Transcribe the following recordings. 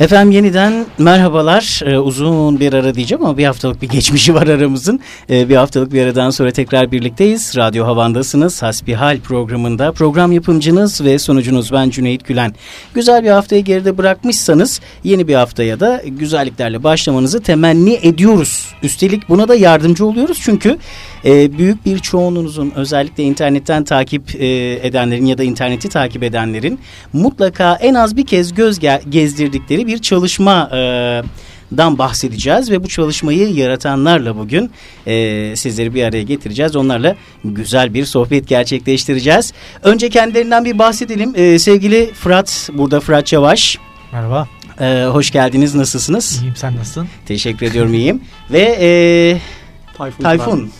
Efendim yeniden merhabalar. Ee, uzun bir ara diyeceğim ama bir haftalık bir geçmişi var aramızın. Ee, bir haftalık bir aradan sonra tekrar birlikteyiz. Radyo Havan'dasınız. Hasbihal programında. Program yapımcınız ve sunucunuz ben Cüneyt Gülen. Güzel bir haftayı geride bırakmışsanız yeni bir haftaya da güzelliklerle başlamanızı temenni ediyoruz. Üstelik buna da yardımcı oluyoruz çünkü e, büyük bir çoğunluğunuzun özellikle internetten takip e, edenlerin ya da interneti takip edenlerin mutlaka en az bir kez göz gezdirdikleri bir çalışma e, dan bahsedeceğiz ve bu çalışmayı yaratanlarla bugün e, sizleri bir araya getireceğiz. Onlarla güzel bir sohbet gerçekleştireceğiz. Önce kendilerinden bir bahsedelim. E, sevgili Fırat, burada Fırat Çavaş. Merhaba. E, hoş geldiniz. Nasılsınız? İyiyim, sen nasılsın? Teşekkür ediyorum, iyiyim. Ve e, Tayfun. Tayfun.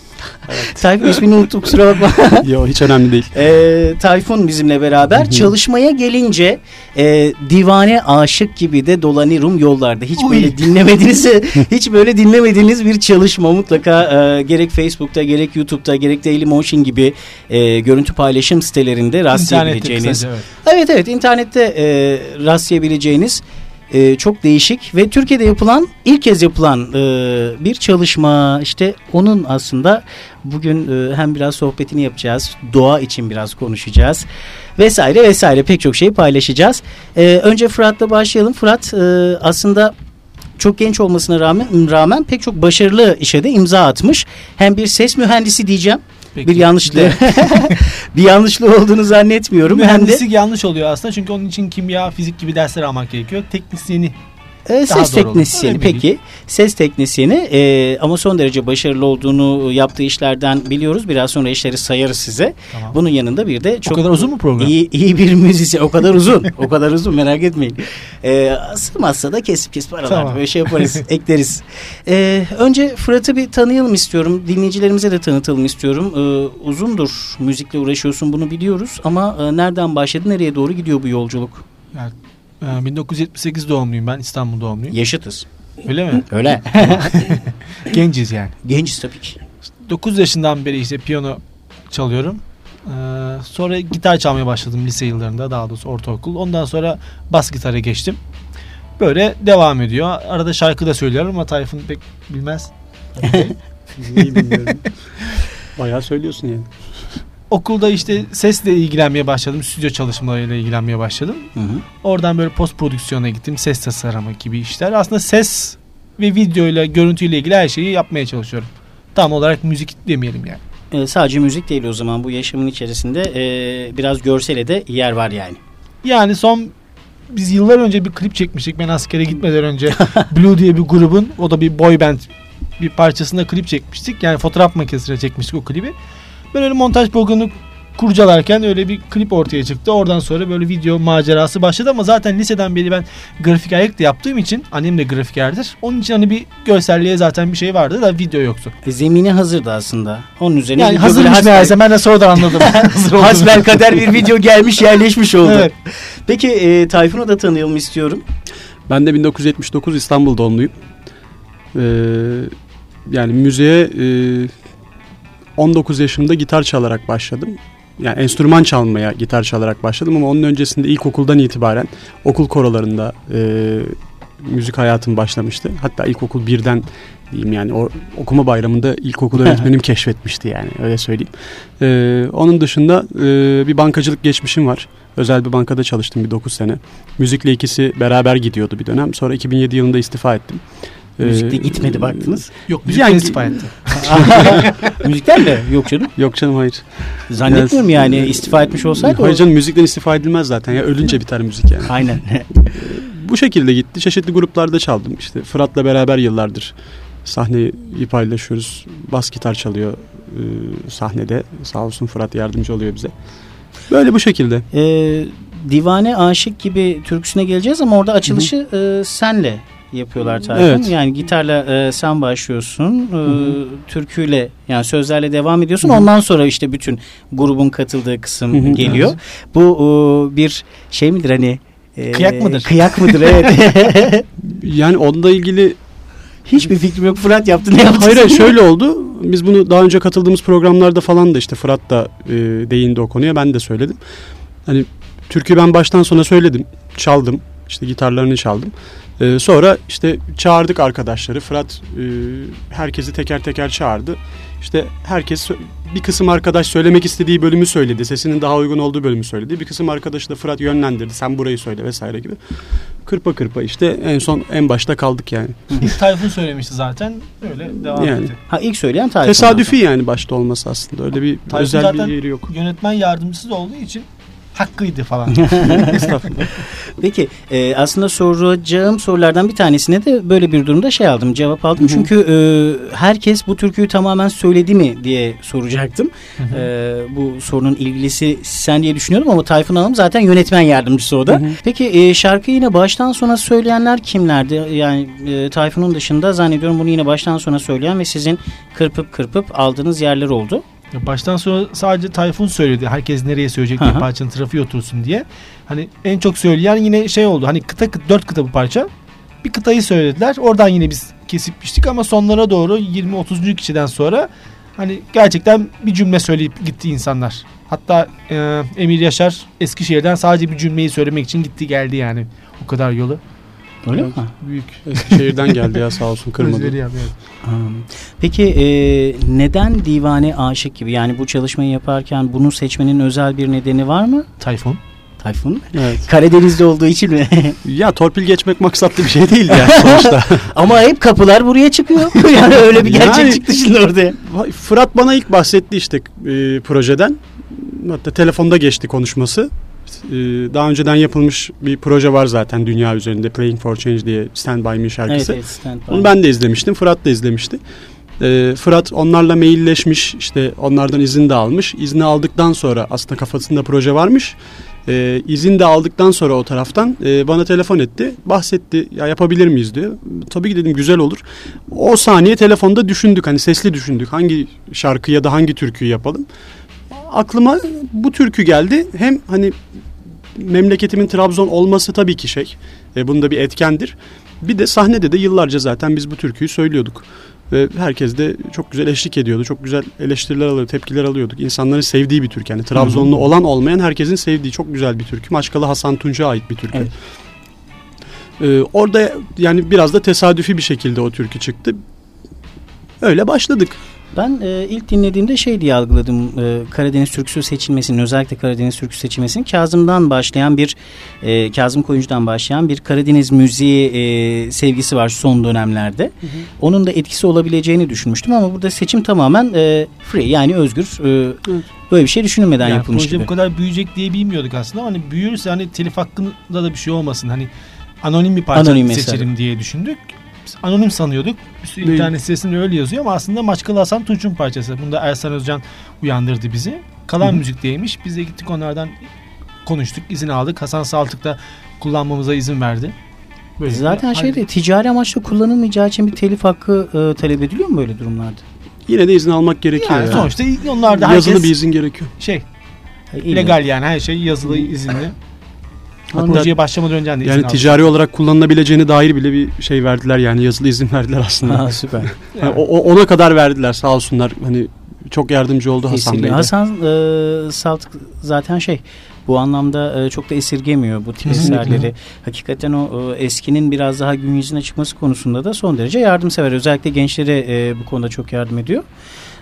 Evet. Tayfun ismini unuttum kusura bakma. Yok hiç önemli değil. E, Tayfun bizimle beraber. Çalışmaya gelince e, divane aşık gibi de dolanıyorum yollarda. Hiç Uy. böyle dinlemediğiniz hiç böyle dinlemediğiniz bir çalışma mutlaka e, gerek Facebook'ta gerek YouTube'da gerek Dailymotion gibi e, görüntü paylaşım sitelerinde rastlayabileceğiniz. Kısaca, evet. evet evet internette e, rastlayabileceğiniz e, çok değişik ve Türkiye'de yapılan ilk kez yapılan e, bir çalışma işte onun aslında bugün e, hem biraz sohbetini yapacağız doğa için biraz konuşacağız vesaire vesaire pek çok şey paylaşacağız. E, önce Fırat'la başlayalım. Fırat e, aslında çok genç olmasına rağmen rağmen pek çok başarılı işe de imza atmış. Hem bir ses mühendisi diyeceğim Peki. Bir yanlışlığı bir yanlışlığı olduğunu zannetmiyorum. Mühendislik Hem de... yanlış oluyor aslında çünkü onun için kimya, fizik gibi dersler almak gerekiyor. Teknisyeni e, ses teknisyeni peki. Ses teknisyeni e, ama son derece başarılı olduğunu yaptığı işlerden biliyoruz. Biraz sonra işleri sayarız size. Tamam. Bunun yanında bir de çok o kadar uzun mu program? İyi, iyi bir müzisyen. O kadar uzun. o kadar uzun merak etmeyin. E, sığmazsa da kesip kesip aralarda tamam. böyle şey yaparız, ekleriz. E, önce Fırat'ı bir tanıyalım istiyorum. Dinleyicilerimize de tanıtalım istiyorum. E, uzundur müzikle uğraşıyorsun bunu biliyoruz ama e, nereden başladı, nereye doğru gidiyor bu yolculuk? Yani 1978 ee, doğumluyum ben İstanbul doğumluyum. Yaşıtız. Öyle mi? Öyle. Genciz yani. Genciz tabii ki. 9 yaşından beri işte piyano çalıyorum. Ee, sonra gitar çalmaya başladım lise yıllarında daha doğrusu ortaokul. Ondan sonra bas gitara geçtim. Böyle devam ediyor. Arada şarkı da söylüyorum ama Tayfun pek bilmez. İyi bilmiyorum. Bayağı söylüyorsun yani okulda işte sesle ilgilenmeye başladım. Stüdyo çalışmalarıyla ilgilenmeye başladım. Hı hı. Oradan böyle post prodüksiyona gittim. Ses tasarımı gibi işler. Aslında ses ve video ile görüntüyle ilgili her şeyi yapmaya çalışıyorum. Tam olarak müzik demeyelim yani. E, sadece müzik değil o zaman bu yaşamın içerisinde e, biraz görsele de yer var yani. Yani son biz yıllar önce bir klip çekmiştik ben askere gitmeden önce. Blue diye bir grubun o da bir boy band bir parçasında klip çekmiştik. Yani fotoğraf makinesiyle çekmiştik o klibi. Ben öyle montaj programını kurcalarken öyle bir klip ortaya çıktı. Oradan sonra böyle video macerası başladı ama zaten liseden beri ben grafik ayak da yaptığım için annem de grafikerdir. Onun için hani bir görselliğe zaten bir şey vardı da video yoktu. E, zemini hazırdı aslında. Onun üzerine yani hazırmış hasbel... meğerse ben de sonradan anladım. hasbel kader bir video gelmiş yerleşmiş oldu. Evet. Peki e, Tayfun'u da tanıyalım istiyorum. Ben de 1979 İstanbul doğumluyum. Ee, yani müziğe e, 19 yaşımda gitar çalarak başladım. Yani enstrüman çalmaya gitar çalarak başladım ama onun öncesinde ilkokuldan itibaren okul korolarında e, müzik hayatım başlamıştı. Hatta ilkokul birden diyeyim yani o okuma bayramında ilkokul öğretmenim keşfetmişti yani öyle söyleyeyim. Ee, onun dışında e, bir bankacılık geçmişim var. Özel bir bankada çalıştım bir 9 sene. Müzikle ikisi beraber gidiyordu bir dönem. Sonra 2007 yılında istifa ettim. Müzikte ee, gitmedi baktınız. Yok müzikten yani, istifa etti. Müzikten mi? Yok canım. Yok canım hayır. Zannetmiyorum yani, yani istifa etmiş olsaydı. Hayır canım müzikten istifa edilmez zaten ya ölünce biter müzik yani. Aynen. Bu şekilde gitti. Çeşitli gruplarda çaldım. İşte Fırat'la beraber yıllardır sahneyi paylaşıyoruz. Bas gitar çalıyor e, sahnede. Sağ olsun Fırat yardımcı oluyor bize. Böyle bu şekilde. Ee, Divane Aşık gibi türküsüne geleceğiz ama orada açılışı e, senle yapıyorlar Tayfun. Evet. Yani gitarla e, sen başlıyorsun. E, türküyle yani sözlerle devam ediyorsun. Hı-hı. Ondan sonra işte bütün grubun katıldığı kısım Hı-hı. geliyor. Evet. Bu e, bir şey midir hani e, kıyak mıdır? Kıyak mıdır evet. yani onunla ilgili Hiçbir fikrim yok. Fırat yaptı ne yaptı? Hayır şöyle oldu. Biz bunu daha önce katıldığımız programlarda falan da işte Fırat da e, değindi o konuya. Ben de söyledim. Hani türkü ben baştan sona söyledim. Çaldım. İşte gitarlarını çaldım. E, sonra işte çağırdık arkadaşları. Fırat e, herkesi teker teker çağırdı. İşte herkes bir kısım arkadaş söylemek istediği bölümü söyledi. Sesinin daha uygun olduğu bölümü söyledi. Bir kısım arkadaşı da Fırat yönlendirdi. Sen burayı söyle vesaire gibi. Kırpa kırpa işte en son en başta kaldık yani. İlk Tayfun söylemişti zaten. Öyle devam Yani. etti. Ha ilk söyleyen Tayfun. Tesadüfi yani başta olması aslında. Öyle bir Tayfun özel zaten- bir yeri yok. Yönetmen yardımcısı da olduğu için hakkıydı falan. Peki e, aslında soracağım sorulardan bir tanesine de böyle bir durumda şey aldım cevap aldım. Hı hı. Çünkü e, herkes bu türküyü tamamen söyledi mi diye soracaktım. E, bu sorunun ilgilisi sen diye düşünüyordum ama Tayfun Hanım zaten yönetmen yardımcısı o da. Hı hı. Peki e, şarkıyı yine baştan sona söyleyenler kimlerdi? Yani e, Tayfun'un dışında zannediyorum bunu yine baştan sona söyleyen ve sizin kırpıp kırpıp aldığınız yerler oldu. Ya Baştan sonra sadece Tayfun söyledi. Herkes nereye söyleyecek diye parçanın trafiği otursun diye. Hani en çok söyleyen yine şey oldu. Hani kıta kıta dört kıta bu parça. Bir kıtayı söylediler. Oradan yine biz kesip biçtik ama sonlara doğru 20-30. kişiden sonra hani gerçekten bir cümle söyleyip gitti insanlar. Hatta e, Emir Yaşar Eskişehir'den sadece bir cümleyi söylemek için gitti geldi yani. O kadar yolu. Öyle Evet. mi? Büyük. Eskişehir'den geldi ya sağ olsun kırmadı. Özveri yapıyor. Hmm. Peki e, neden divane aşık gibi? Yani bu çalışmayı yaparken bunu seçmenin özel bir nedeni var mı? Tayfun. Tayfun. Evet. Karadeniz'de olduğu için mi? Ya torpil geçmek maksatlı bir şey değil yani sonuçta. Ama hep kapılar buraya çıkıyor. yani öyle bir gerçek Yani- çıktı şimdi. Vay, Fırat bana ilk bahsetti işte e, projeden. Hatta telefonda geçti konuşması. E, daha önceden yapılmış bir proje var zaten dünya üzerinde Playing for Change diye Stand By Me şarkısı. Evet, evet, stand by. Onu ben de izlemiştim. Fırat da izlemişti. E, Fırat onlarla mailleşmiş. işte onlardan izin de almış. İzni aldıktan sonra aslında kafasında proje varmış. E, izin de aldıktan sonra o taraftan e, bana telefon etti. Bahsetti. Ya yapabilir miyiz diyor. Tabii ki dedim güzel olur. O saniye telefonda düşündük. Hani sesli düşündük. Hangi şarkı ya da hangi türküyü yapalım. Aklıma bu türkü geldi. Hem hani memleketimin Trabzon olması tabii ki şey. E, bunda bir etkendir. Bir de sahnede de yıllarca zaten biz bu türküyü söylüyorduk. Ve herkes de çok güzel eşlik ediyordu. Çok güzel eleştiriler alıyorduk, tepkiler alıyorduk. İnsanların sevdiği bir türkü. Yani Trabzonlu olan olmayan herkesin sevdiği çok güzel bir türkü. Maşkalı Hasan Tunç'a ait bir türkü. Evet. Ee, orada yani biraz da tesadüfi bir şekilde o türkü çıktı. Öyle başladık. Ben e, ilk dinlediğimde şey diye algıladım. E, Karadeniz türküsü seçilmesinin özellikle Karadeniz türküsü seçilmesinin Kazım'dan başlayan bir e, Kazım Koyuncu'dan başlayan bir Karadeniz müziği e, sevgisi var son dönemlerde. Onun da etkisi olabileceğini düşünmüştüm ama burada seçim tamamen e, free yani özgür. E, Evet. Böyle bir şey düşünülmeden Yani yapılmış proje gibi. bu kadar büyüyecek diye bilmiyorduk aslında ama hani büyürse hani telif hakkında da bir şey olmasın. Hani anonim bir parça Anonim mesela. seçelim diye düşündük. Biz anonim sanıyorduk. Bir sürü Değil. internet sitesinde öyle yazıyor ama aslında Maçkalı Hasan Tunç'un parçası. Bunda Ersan Özcan uyandırdı bizi. Kalan Hı hı. müzik diyeymiş. Biz de gittik onlardan konuştuk, izin aldık. Hasan Saltık da kullanmamıza izin verdi. Böyle Zaten şeyde ticari amaçla kullanılmayacağı için bir telif hakkı e, talep ediliyor mu böyle durumlarda? Yine de izin almak gerekiyor. yani ya. sonuçta onlar da herkes Yazılı bir izin gerekiyor. şey E, illa. legal yani her şey yazılı izinli. Hatta Projeye başlamadan önce de izin yani aldık. ticari olarak kullanılabileceğine dair bile bir şey verdiler yani yazılı izin verdiler aslında. Ha, süper. Yani o- o- ona kadar verdiler sağ olsunlar. Hani çok yardımcı oldu Hasan Bey. Hasan e, Saltık zaten şey bu anlamda e, çok da esirgemiyor bu tip eserleri. Hakikaten o e, eskinin biraz daha gün yüzüne çıkması konusunda da son derece yardımsever. Özellikle gençlere e, bu konuda çok yardım ediyor.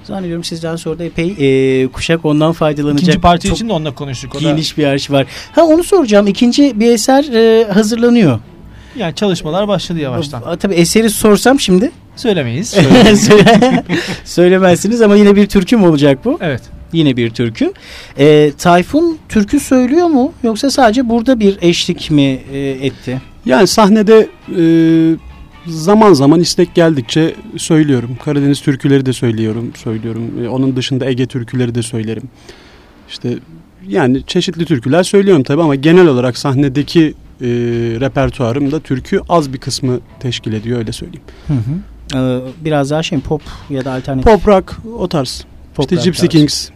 Zannediyorum sizden sonra da epey e, kuşak ondan faydalanacak. İkinci parça çok için de onunla konuştuk. O da, geniş bir arşiv var. Ha onu soracağım. İkinci bir eser e, hazırlanıyor. yani çalışmalar başladı yavaştan. Aa, Tabii eseri sorsam şimdi Söylemeyiz. Söyle- söylemezsiniz ama yine bir türkü mü olacak bu? evet. Yine bir türkü. E, Tayfun türkü söylüyor mu yoksa sadece burada bir eşlik mi e, etti? Yani sahnede e, zaman zaman istek geldikçe söylüyorum. Karadeniz türküleri de söylüyorum. söylüyorum. E, onun dışında Ege türküleri de söylerim. İşte yani çeşitli türküler söylüyorum tabii ama genel olarak sahnedeki e, repertuarımda türkü az bir kısmı teşkil ediyor öyle söyleyeyim. E, biraz daha şey pop ya da alternatif Pop rock o tarz. pop işte Gypsy. Kings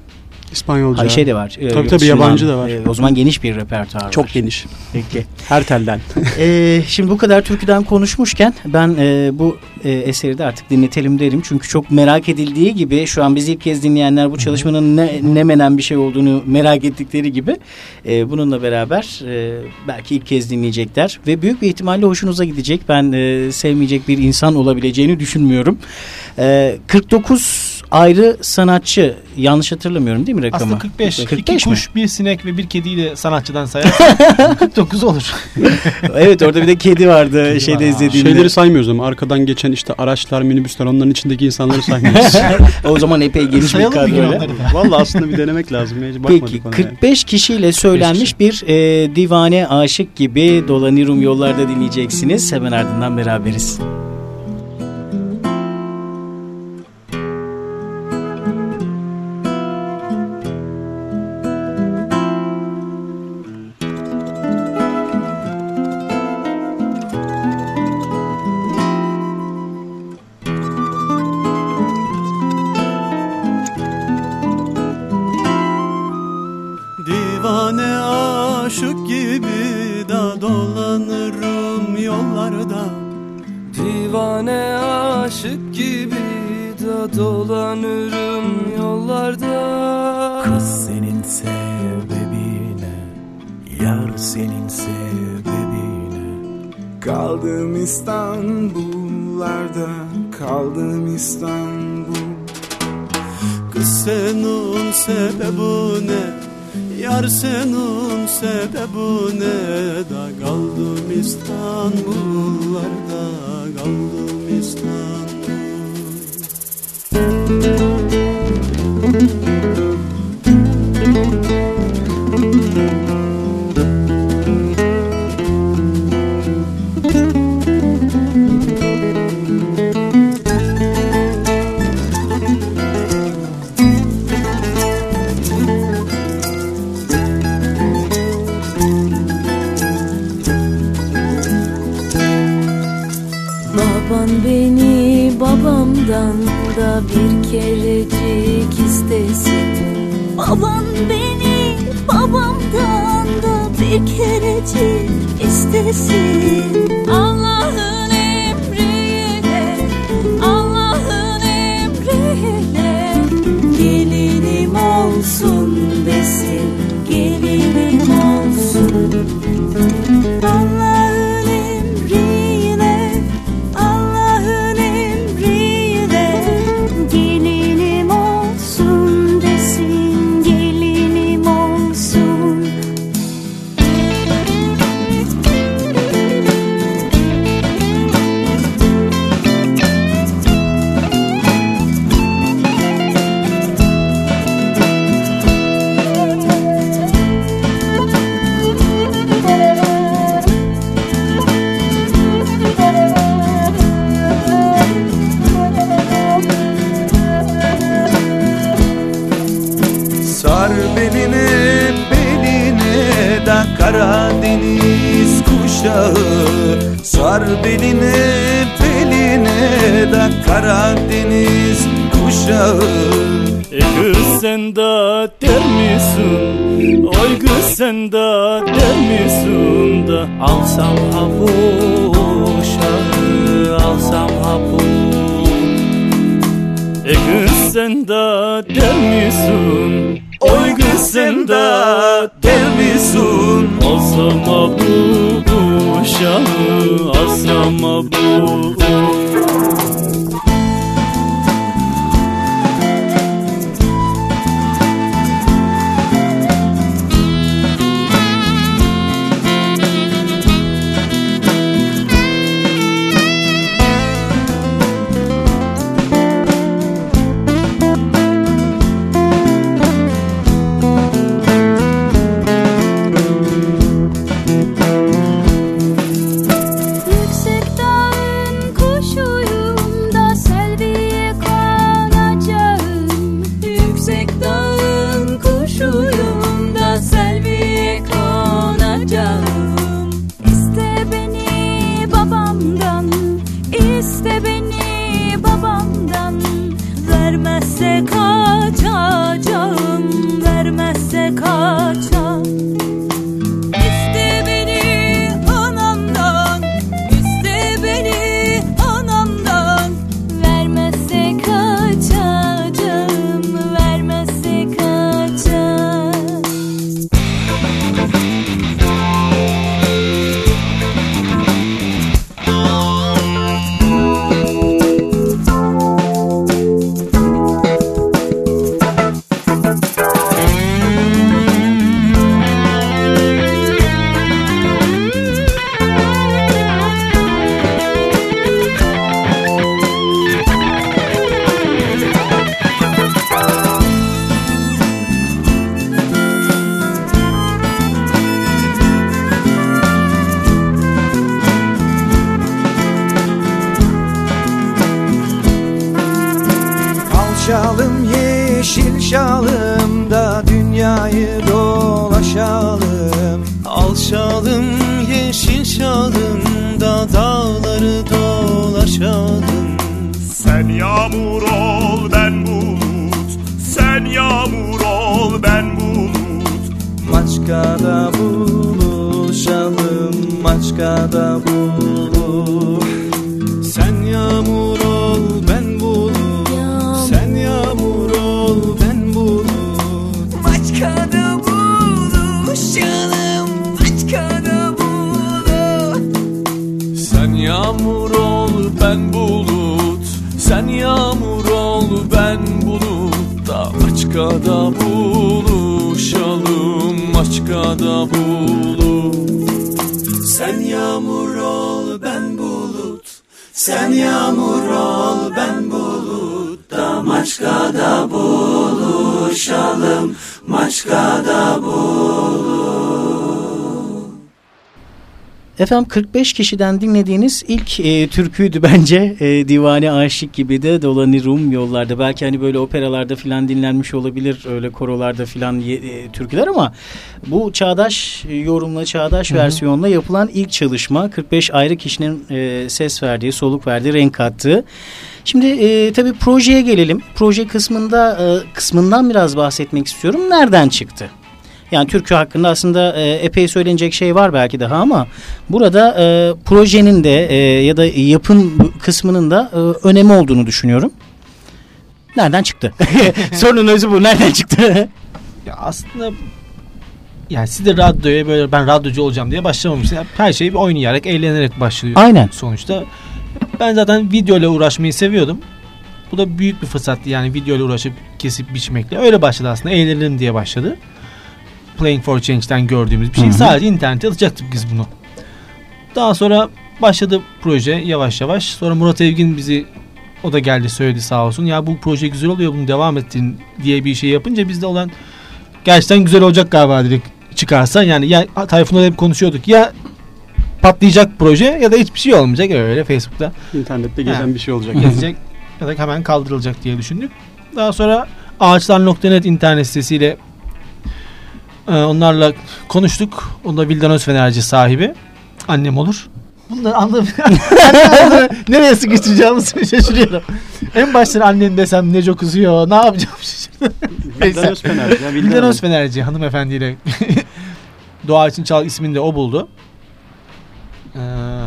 İspanyolca. Ha, şey de var. e, Tabii tabii, yabancı da var. E, o zaman geniş bir repertuar var. Çok geniş. Peki. Her telden. Ee, şimdi bu kadar türküden konuşmuşken ben e, bu e, eseri de artık dinletelim derim. Çünkü çok merak edildiği gibi şu an bizi ilk kez dinleyenler bu çalışmanın ne, ne menen bir şey olduğunu merak ettikleri gibi e, bununla beraber e, belki ilk kez dinleyecekler ve büyük bir ihtimalle hoşunuza gidecek. Ben e, sevmeyecek bir insan olabileceğini düşünmüyorum. E, 49 ayrı sanatçı yanlış hatırlamıyorum değil mi rakamı? Aslında 45. 45 İki mi? kuş, bir sinek ve bir kediyle sanatçıdan sayarsan 49 olur. evet orada bir de kedi vardı Kedi şeyde var. izlediğimde. Şeyleri saymıyoruz ama arkadan geçen işte araçlar, minibüsler onların içindeki insanları saymıyoruz. o zaman epey geniş bir da. Valla aslında bir denemek lazım. Peki ona yani. 45 kişiyle söylenmiş bir e, divane aşık gibi dolanıyorum yollarda dinleyeceksiniz. Hemen ardından beraberiz. Aşık gibi da dolanırım yollarda. Divane aşık gibi da dolanırım yollarda. Kız senin sebebine Yar senin sebebine. Kaldım İstanbullarda Kaldım İstanbul. Kız senin sebebine Yar senin sebebine Da? Kaldım İstanbullarda Kaldım İstanbul bir kerecik istesin. Baban beni babamdan da bir kerecik istesin de der misin? Oy kız sen de der misin da Alsam havuşa alsam havu E kız sen de der misin? Oy kız sen de der misin? Alsam havuşa alsam dağın Maçkada buluşalım Maçkada Efendim 45 kişiden dinlediğiniz ilk e, türküydü bence. E, Divane Aşık gibi de dolanırım yollarda. Belki hani böyle operalarda filan dinlenmiş olabilir. Öyle korolarda filan e, türküler ama bu çağdaş e, yorumla, çağdaş versiyonla yapılan ilk çalışma. 45 ayrı kişinin e, ses verdiği, soluk verdiği, renk kattığı. Şimdi e, tabii projeye gelelim. Proje kısmında e, kısmından biraz bahsetmek istiyorum. Nereden çıktı? Yani türkü hakkında aslında e, epey söylenecek şey var belki daha ama burada e, projenin de e, ya da yapım kısmının da e, önemi olduğunu düşünüyorum. Nereden çıktı? Sorunun özü bu. Nereden çıktı? Ya aslında yani siz de radyoya böyle ben radyocu olacağım diye başlamamışsınız. Her şeyi bir oynayarak, eğlenerek başlıyor Aynen. sonuçta. Ben zaten video ile uğraşmayı seviyordum. Bu da büyük bir fırsattı yani video ile uğraşıp kesip biçmekle. Öyle başladı aslında. Eğlenelim diye başladı. Playing for Change'den gördüğümüz bir şey. Hı hı. Sadece internete atacaktık biz bunu. Daha sonra başladı proje yavaş yavaş. Sonra Murat Evgin bizi o da geldi söyledi sağ olsun. Ya bu proje güzel oluyor bunu devam ettirin diye bir şey yapınca biz de olan gerçekten güzel olacak galiba dedik çıkarsa. Yani ya Tayfun'la hep konuşuyorduk. Ya patlayacak proje ya da hiçbir şey olmayacak öyle Facebook'ta İnternette gezen Ha. bir şey olacak. gezecek ya da hemen kaldırılacak diye düşündük. Daha sonra ağaçlar.net internet sitesiyle e, onlarla konuştuk. O da Vildan Özfenerci sahibi. Annem olur. Bunları anlamıyorum. Nereye sıkıştıracağımızı şaşırıyorum. En başta annen desem ne çok kızıyor. Ne yapacağım şaşırdım. Vildan Özfenerci. ya, Vildan Vildan Hanım. Özfenerci hanımefendiyle Doğa için Çal ismini de o buldu.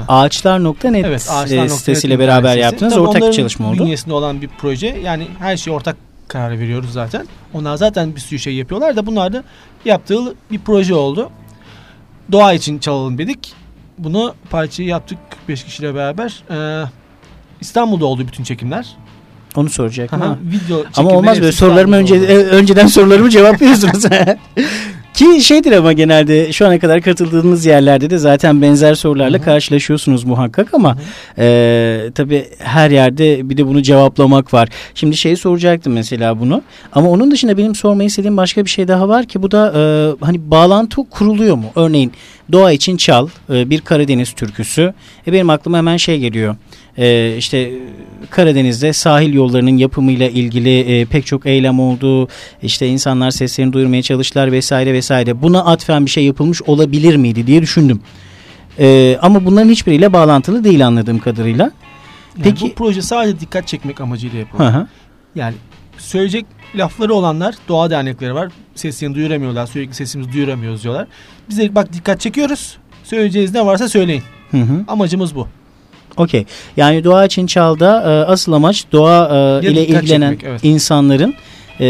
Ağaçlar.net Evet, e, Ağaçlar.net sitesiyle beraber sitesi. yaptınız. Tabii Ortak bir çalışma oldu. bünyesinde olan bir proje. Yani her şeyi ortak karar veriyoruz zaten. Onlar zaten bir sürü şey yapıyorlar da bunlar da yaptığı bir proje oldu. Doğa için çalalım dedik. Bunu parçayı yaptık 45 kişiyle beraber. Ee, İstanbul'da oldu bütün çekimler. Onu soracaktım. Aha, ha. video Ama olmaz böyle sorularımı önce önceden sorularımı cevaplıyorsunuz. Ki şeydir ama genelde şu ana kadar katıldığınız yerlerde de zaten benzer sorularla karşılaşıyorsunuz muhakkak ama e, tabii her yerde bir de bunu cevaplamak var. Şimdi şeyi soracaktım mesela bunu ama onun dışında benim sormayı istediğim başka bir şey daha var ki bu da e, hani bağlantı kuruluyor mu? Örneğin Doğa için Çal e, bir Karadeniz türküsü. E, benim aklıma hemen şey geliyor. E, işte Karadeniz'de sahil yollarının yapımıyla ilgili e, pek çok eylem oldu. İşte insanlar seslerini duyurmaya çalıştılar vesaire vesaire. Buna atfen bir şey yapılmış olabilir miydi diye düşündüm. E, ama bunların hiçbiriyle bağlantılı değil anladığım kadarıyla. Yani Peki- bu proje sadece dikkat çekmek amacıyla. Hı hı. Yani söyleyecek lafları olanlar doğa dernekleri var. Sesini duyuramıyorlar. Sürekli sesimizi duyuramıyoruz diyorlar. Biz de bak dikkat çekiyoruz. Söyleyeceğiniz ne varsa söyleyin. Hı hı. Amacımız bu. Okey. Yani doğa için çalda e, asıl amaç doğa e, ile ilgilenen çekmek, evet. insanların e,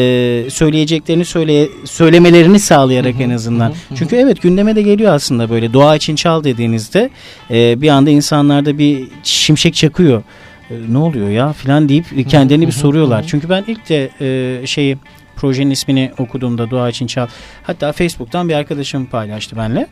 söyleyeceklerini söyle söylemelerini sağlayarak en azından. Çünkü evet gündeme de geliyor aslında böyle doğa için çal dediğinizde e, bir anda insanlarda bir şimşek çakıyor. E, ne oluyor ya filan deyip kendilerini bir soruyorlar. Çünkü ben ilk de e, şeyi projenin ismini okuduğumda doğa için çal hatta Facebook'tan bir arkadaşım paylaştı benle.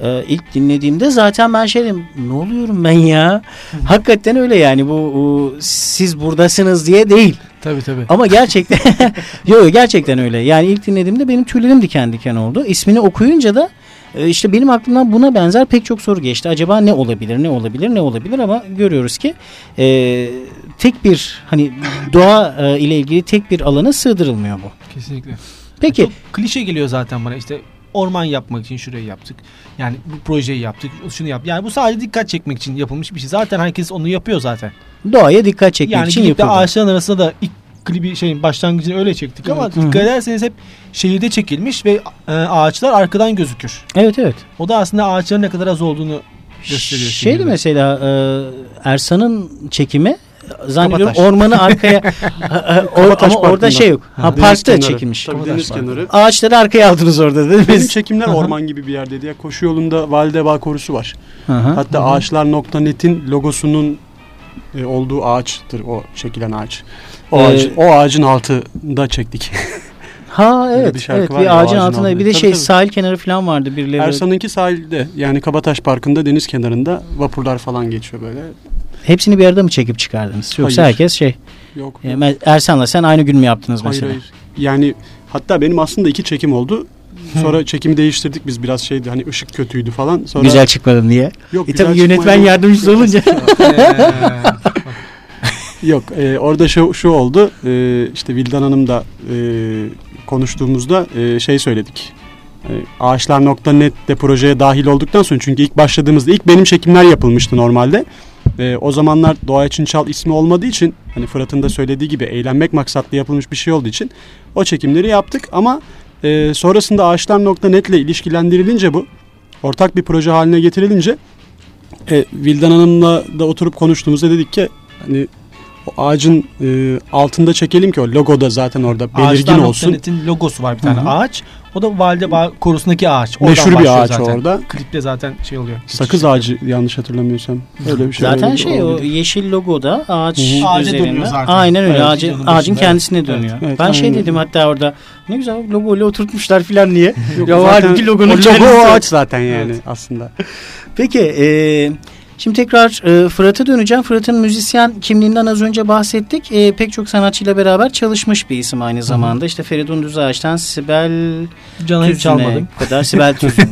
Ee, ilk dinlediğimde zaten ben şey dedim ne oluyorum ben ya? Hakikaten öyle yani bu, bu siz buradasınız diye değil. Tabii tabii. ama gerçekten yok yok, gerçekten öyle. Yani ilk dinlediğimde benim tüylerim diken diken oldu. İsmini okuyunca da e, işte benim aklımdan buna benzer pek çok soru geçti. Acaba ne olabilir ne olabilir ne olabilir? Ama görüyoruz ki e, tek bir hani doğa e, ile ilgili tek bir alana sığdırılmıyor bu. Kesinlikle. peki. Çok klişe geliyor zaten bana. İşte orman yapmak için şurayı yaptık. Yani bu projeyi yaptık, şunu yaptık. Yani bu sadece dikkat çekmek için yapılmış bir şey. Zaten herkes onu yapıyor zaten. Doğaya dikkat çekmek yani için yapıldı. ağaçların arasında da ilk klibi şeyin başlangıcını öyle çektik ama Evet. Dikkat ederseniz hep şehirde çekilmiş ve e, ağaçlar arkadan gözükür. Evet evet. O da aslında ağaçların ne kadar az olduğunu gösteriyor. Şeydi mesela e, Ersan'ın çekimi zannediyorum Kabataş. ormanı arkaya O- Kabataş ama orada şey yok. Ha, Deniz parkta kenarı. çekilmiş. Tabii Kabataş deniz Parkı. kenarı. Ağaçları arkaya aldınız orada değil mi? Benim çekimler orman gibi bir yerdeydi. Ya koşu yolunda Valide Bağ korusu var. Hı. Hatta ağaçlar.net'in logosunun e, olduğu ağaçtır o çekilen ağaç. O, Ee, ağaç, o ağacın altında çektik. Ha evet. bir evet var bir ağacın altında bir de Tabii, şey tabii. sahil kenarı falan vardı birileri. Ersan'ınki sahilde yani Kabataş Parkı'nda deniz kenarında vapurlar falan geçiyor böyle. Hepsini bir arada mı çekip çıkardınız? Yoksa Hayır. herkes şey. Yok. e, me- Ersan'la sen aynı gün mü yaptınız hayır mesela? hayır. Yani hatta benim aslında iki çekim oldu. Sonra çekimi değiştirdik biz biraz şeydi hani ışık kötüydü falan. Sonra Güzel çıkmadın diye. Yok, E tabii yönetmen yardımcısı olunca. Yok e, orada şu, şu oldu e, işte Vildan Hanım da e, konuştuğumuzda e, şey söyledik. E, Ağaçlar.net'te projeye dahil olduktan sonra çünkü ilk başladığımızda ilk benim çekimler yapılmıştı normalde. E, o zamanlar Doğa için Çal ismi olmadığı için hani Fırat'ın da söylediği gibi eğlenmek maksatlı yapılmış bir şey olduğu için o çekimleri yaptık ama e, sonrasında Ağaçlar.net ile ilişkilendirilince bu ortak bir proje haline getirilince e, Vildan Hanım'la da oturup konuştuğumuzda dedik ki hani o ağacın e, altında çekelim ki o logo da zaten orada belirgin Ağaçlar olsun. Nokta.net'in logosu var bir tane Hı hı. ağaç. O da Valide Bağ korusundaki ağaç. Oradan Meşhur bir ağaç zaten. orada. Klipte zaten şey oluyor. Sakız ağacı yanlış hatırlamıyorsam. Öyle bir şey. Zaten şey o yeşil logoda ağaç Hı hı. Ağaca dönüyor zaten. Aynen öyle. Evet, ağacın, videonun ağacın başında. kendisine Evet. dönüyor. Evet, ben şey aynen. dedim hatta orada ne güzel logoyla oturtmuşlar filan diye. Yok, ya zaten halbuki logonun o logo kendisi. o ağaç zaten yani aslında. Peki e, şimdi tekrar e, Fırat'a döneceğim. Fırat'ın müzisyen kimliğinden az önce bahsettik. E, pek çok sanatçıyla beraber çalışmış bir isim aynı zamanda. İşte Feridun Düzağaç'tan Sibel Canı hiç çalmadım. kadar Sibel Tüzün.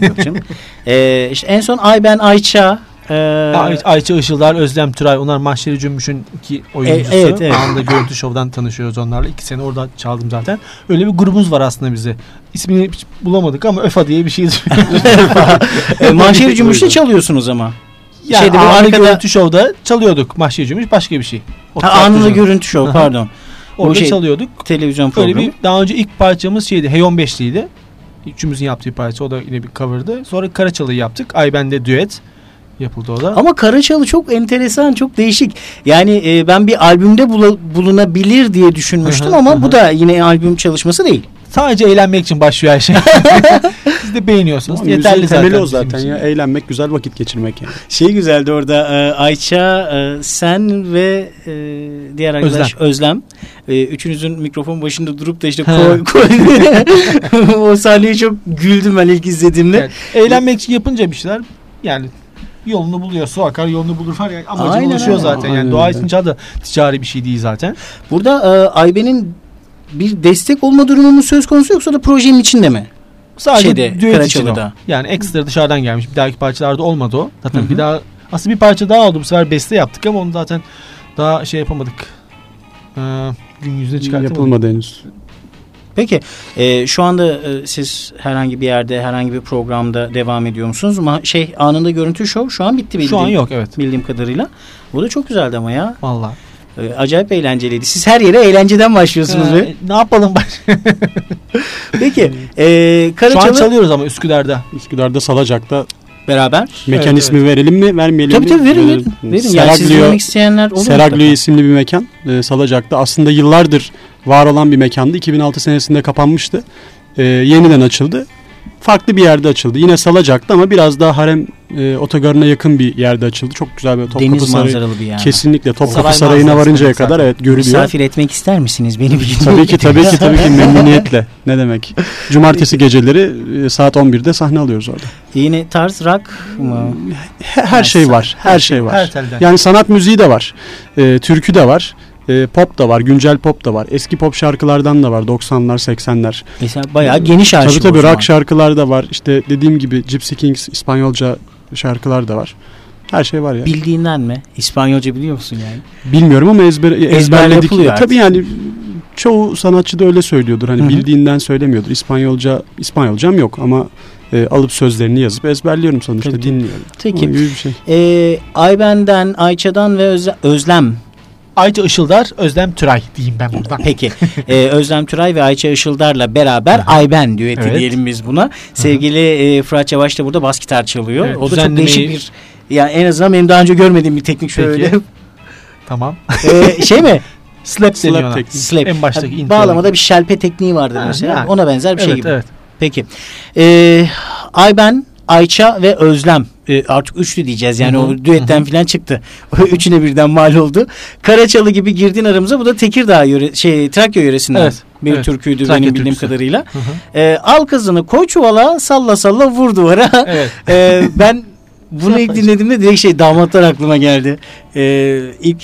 E, işte en son Ayben Ayça e, Ay, Ayça Işıldar, Özlem Türay onlar Mahşeri Cümbüş'ün iki oyuncusu. E, evet, evet. Anında görüntü şovdan tanışıyoruz onlarla. İki sene orada çaldım zaten. Öyle bir grubumuz var aslında bize. İsmini hiç bulamadık ama ÖFA diye bir şeydi. e, Manşeri Cümbüş'te çalıyorsunuz ama. Yani Şeyde anında arkada- görüntü şovda çalıyorduk. Cümbüş başka bir şey. Ha, anında görüntü şov pardon. Orada şey- çalıyorduk. Televizyon Öyle programı. bir daha önce ilk parçamız şeydi. Heyon Beşli'ydi. Üçümüzün yaptığı parça. O da yine bir cover'dı. Sonra Karaçalı'yı yaptık. Ay bende düet yapıldı o da. Ama Karaçalı çok enteresan, çok değişik. Yani e, ben bir albümde bulunabilir diye düşünmüştüm Hı hı, ama hı bu da yine albüm çalışması değil. Sadece eğlenmek için başlıyor her şey. Siz de beğeniyorsunuz. Ama Yeterli zaten. temeli o zaten için. ya. Eğlenmek, güzel vakit geçirmek yani. Şey güzeldi orada e, Ayça, e, sen ve e, diğer arkadaş Özlem. E, üçünüzün mikrofon başında durup da işte koy, koy. o sahneye çok güldüm ben ilk izlediğimde. Evet. Eğlenmek için yapınca bir şeyler yani yolunu buluyor. Su akar yolunu bulur falan. Yani amacına ulaşıyor zaten. Yani Aynen doğa için da ticari bir şey değil zaten. Burada e, Ayben'in bir destek olma durumu mu söz konusu yoksa da projenin içinde mi? Sadece Şeyde, düet için o. Yani ekstra dışarıdan gelmiş. Bir dahaki parçalarda olmadı o. Zaten Hı hı. bir daha aslında bir parça daha oldu. Bu sefer beste yaptık ama onu zaten daha şey yapamadık. Ee, gün yüzüne çıkartamadık. Yapılmadı henüz. Peki e, şu anda e, siz herhangi bir yerde herhangi bir programda devam ediyor musunuz? Ma şey anında görüntü şov şu an bitti bildiğim, Şu an yok evet. bildiğim kadarıyla. Bu da çok güzeldi ama ya. Vallahi. E, acayip eğlenceliydi. Siz her yere eğlenceden başlıyorsunuz. Ee, be. ne yapalım baş- Peki e, Şu an Karaçalı çalıyoruz ama Üsküdar'da. Üsküdar'da Salacak'ta beraber. mekan Evet, ismi verelim mi, vermeyelim Tabii mi? tabii verin Ee, verin. Yani Seraglio, dinlemek isteyenler olur Seraglio mutlaka. isimli bir mekan e, Salacak'ta. Aslında yıllardır var olan bir mekandı. 2006 senesinde kapanmıştı. E, yeniden açıldı. Farklı bir yerde açıldı. Yine Salacak'ta ama biraz daha harem e, otogarına yakın bir yerde açıldı. Çok güzel böyle Topkapı Deniz Sarayı. manzaralı bir yer. Kesinlikle Topkapı Saray Sarayı'na manzarası varıncaya demek kadar zaten. evet görülüyor. Misafir etmek ister misiniz beni bir gün? Tabii ki tabii ki tabii ki memnuniyetle. Ne demek? Cumartesi geceleri e, saat 11'de sahne alıyoruz orada. Yine tarz rock mı? Her, her şey var. Her şey var. Her telden. Yani sanat müziği de var. E, türkü de var. E, pop da var. Güncel pop da var. Eski pop şarkılardan da var. 90'lar 80'ler. Mesela bayağı geniş Tabii arşiv o tabii zaman. rock şarkılar da var. İşte dediğim gibi Gypsy Kings İspanyolca şarkılar da var. Her şey var ya. Bildiğinden mi? İspanyolca biliyor musun yani? Bilmiyorum ama ezber, ezberledik. artık. Tabii yani çoğu sanatçı da öyle söylüyordur. Hani Hı hı. bildiğinden söylemiyordur. İspanyolca İspanyolcam yok ama e, alıp sözlerini yazıp ezberliyorum sonuçta Peki. dinliyorum. Peki. Gibi bir şey. Ee, Ayben'den, Ayça'dan ve Özle- Özlem. Ayça Işıldar, Özlem Türay diyeyim ben buradan. Peki. Ee, Özlem Türay ve Ayça Işıldar'la beraber Ayben düeti Evet. diyelim biz buna. Sevgili e, Fırat Çavaş da burada bas gitar çalıyor. Evet, o da çok değişik bir yani en azından benim daha önce görmediğim bir teknik şöyle. Peki. Tamam. Ee, şey mi? Slap Slap deniyor. Slap. En baştaki intro. Bağlamada bir şelpe tekniği vardır Ha, mesela. yani. Ona benzer bir şey evet, gibi. Evet. Peki. Ee, Ayben, Ayça ve Özlem. Ee, artık üçlü diyeceğiz yani Hı hı. o düetten filan çıktı. O Üçüne birden mal oldu. Karaçalı gibi girdin aramıza. Bu da Tekirdağ yöre, şey Trakya yöresinden Evet, bir evet. türküydü Trakya benim bildiğim türküsü. kadarıyla. Hı hı. Ee, al kızını koy çuvala salla salla vur duvara. Evet. Ee, ben bunu ilk dinlediğimde direkt şey damatlar aklıma geldi. Ee, ilk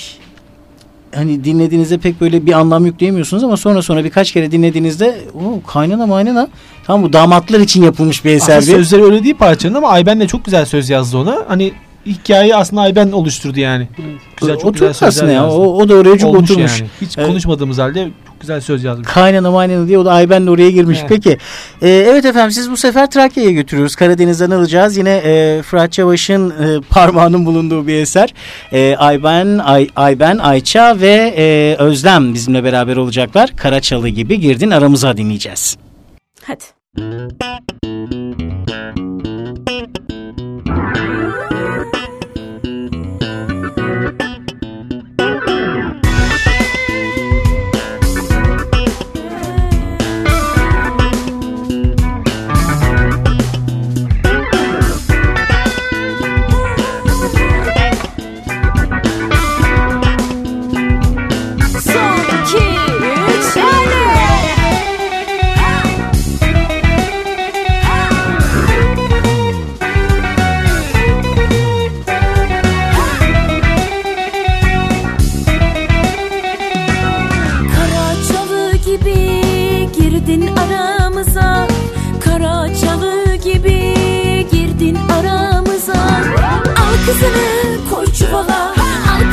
hani dinlediğinizde pek böyle bir anlam yükleyemiyorsunuz ama sonra sonra birkaç kere dinlediğinizde o kaynana maynana tam bu damatlar için yapılmış bir Aslında eser diye. sözleri öyle değil parçanın ama Ayben de çok güzel söz yazdı ona. Hani hikayeyi aslında Ayben oluşturdu yani. Güzel çok güzel Oturmuş sözler aslında ya. yazdı. O, o da oraya çok Olmuş oturmuş. yani. Hiç Evet. konuşmadığımız halde çok güzel söz yazmış. Kaynana maynana diye o da Ayben'le oraya girmiş. Evet. Peki. Ee, evet efendim siz bu sefer Trakya'ya götürüyoruz. Karadeniz'den alacağız. Yine e, Fırat Çavaş'ın e, parmağının bulunduğu bir eser. E, Ayben, Ay, Ayben, Ayça ve e, Özlem bizimle beraber olacaklar. Karaçalı gibi girdin aramıza dinleyeceğiz. Hadi.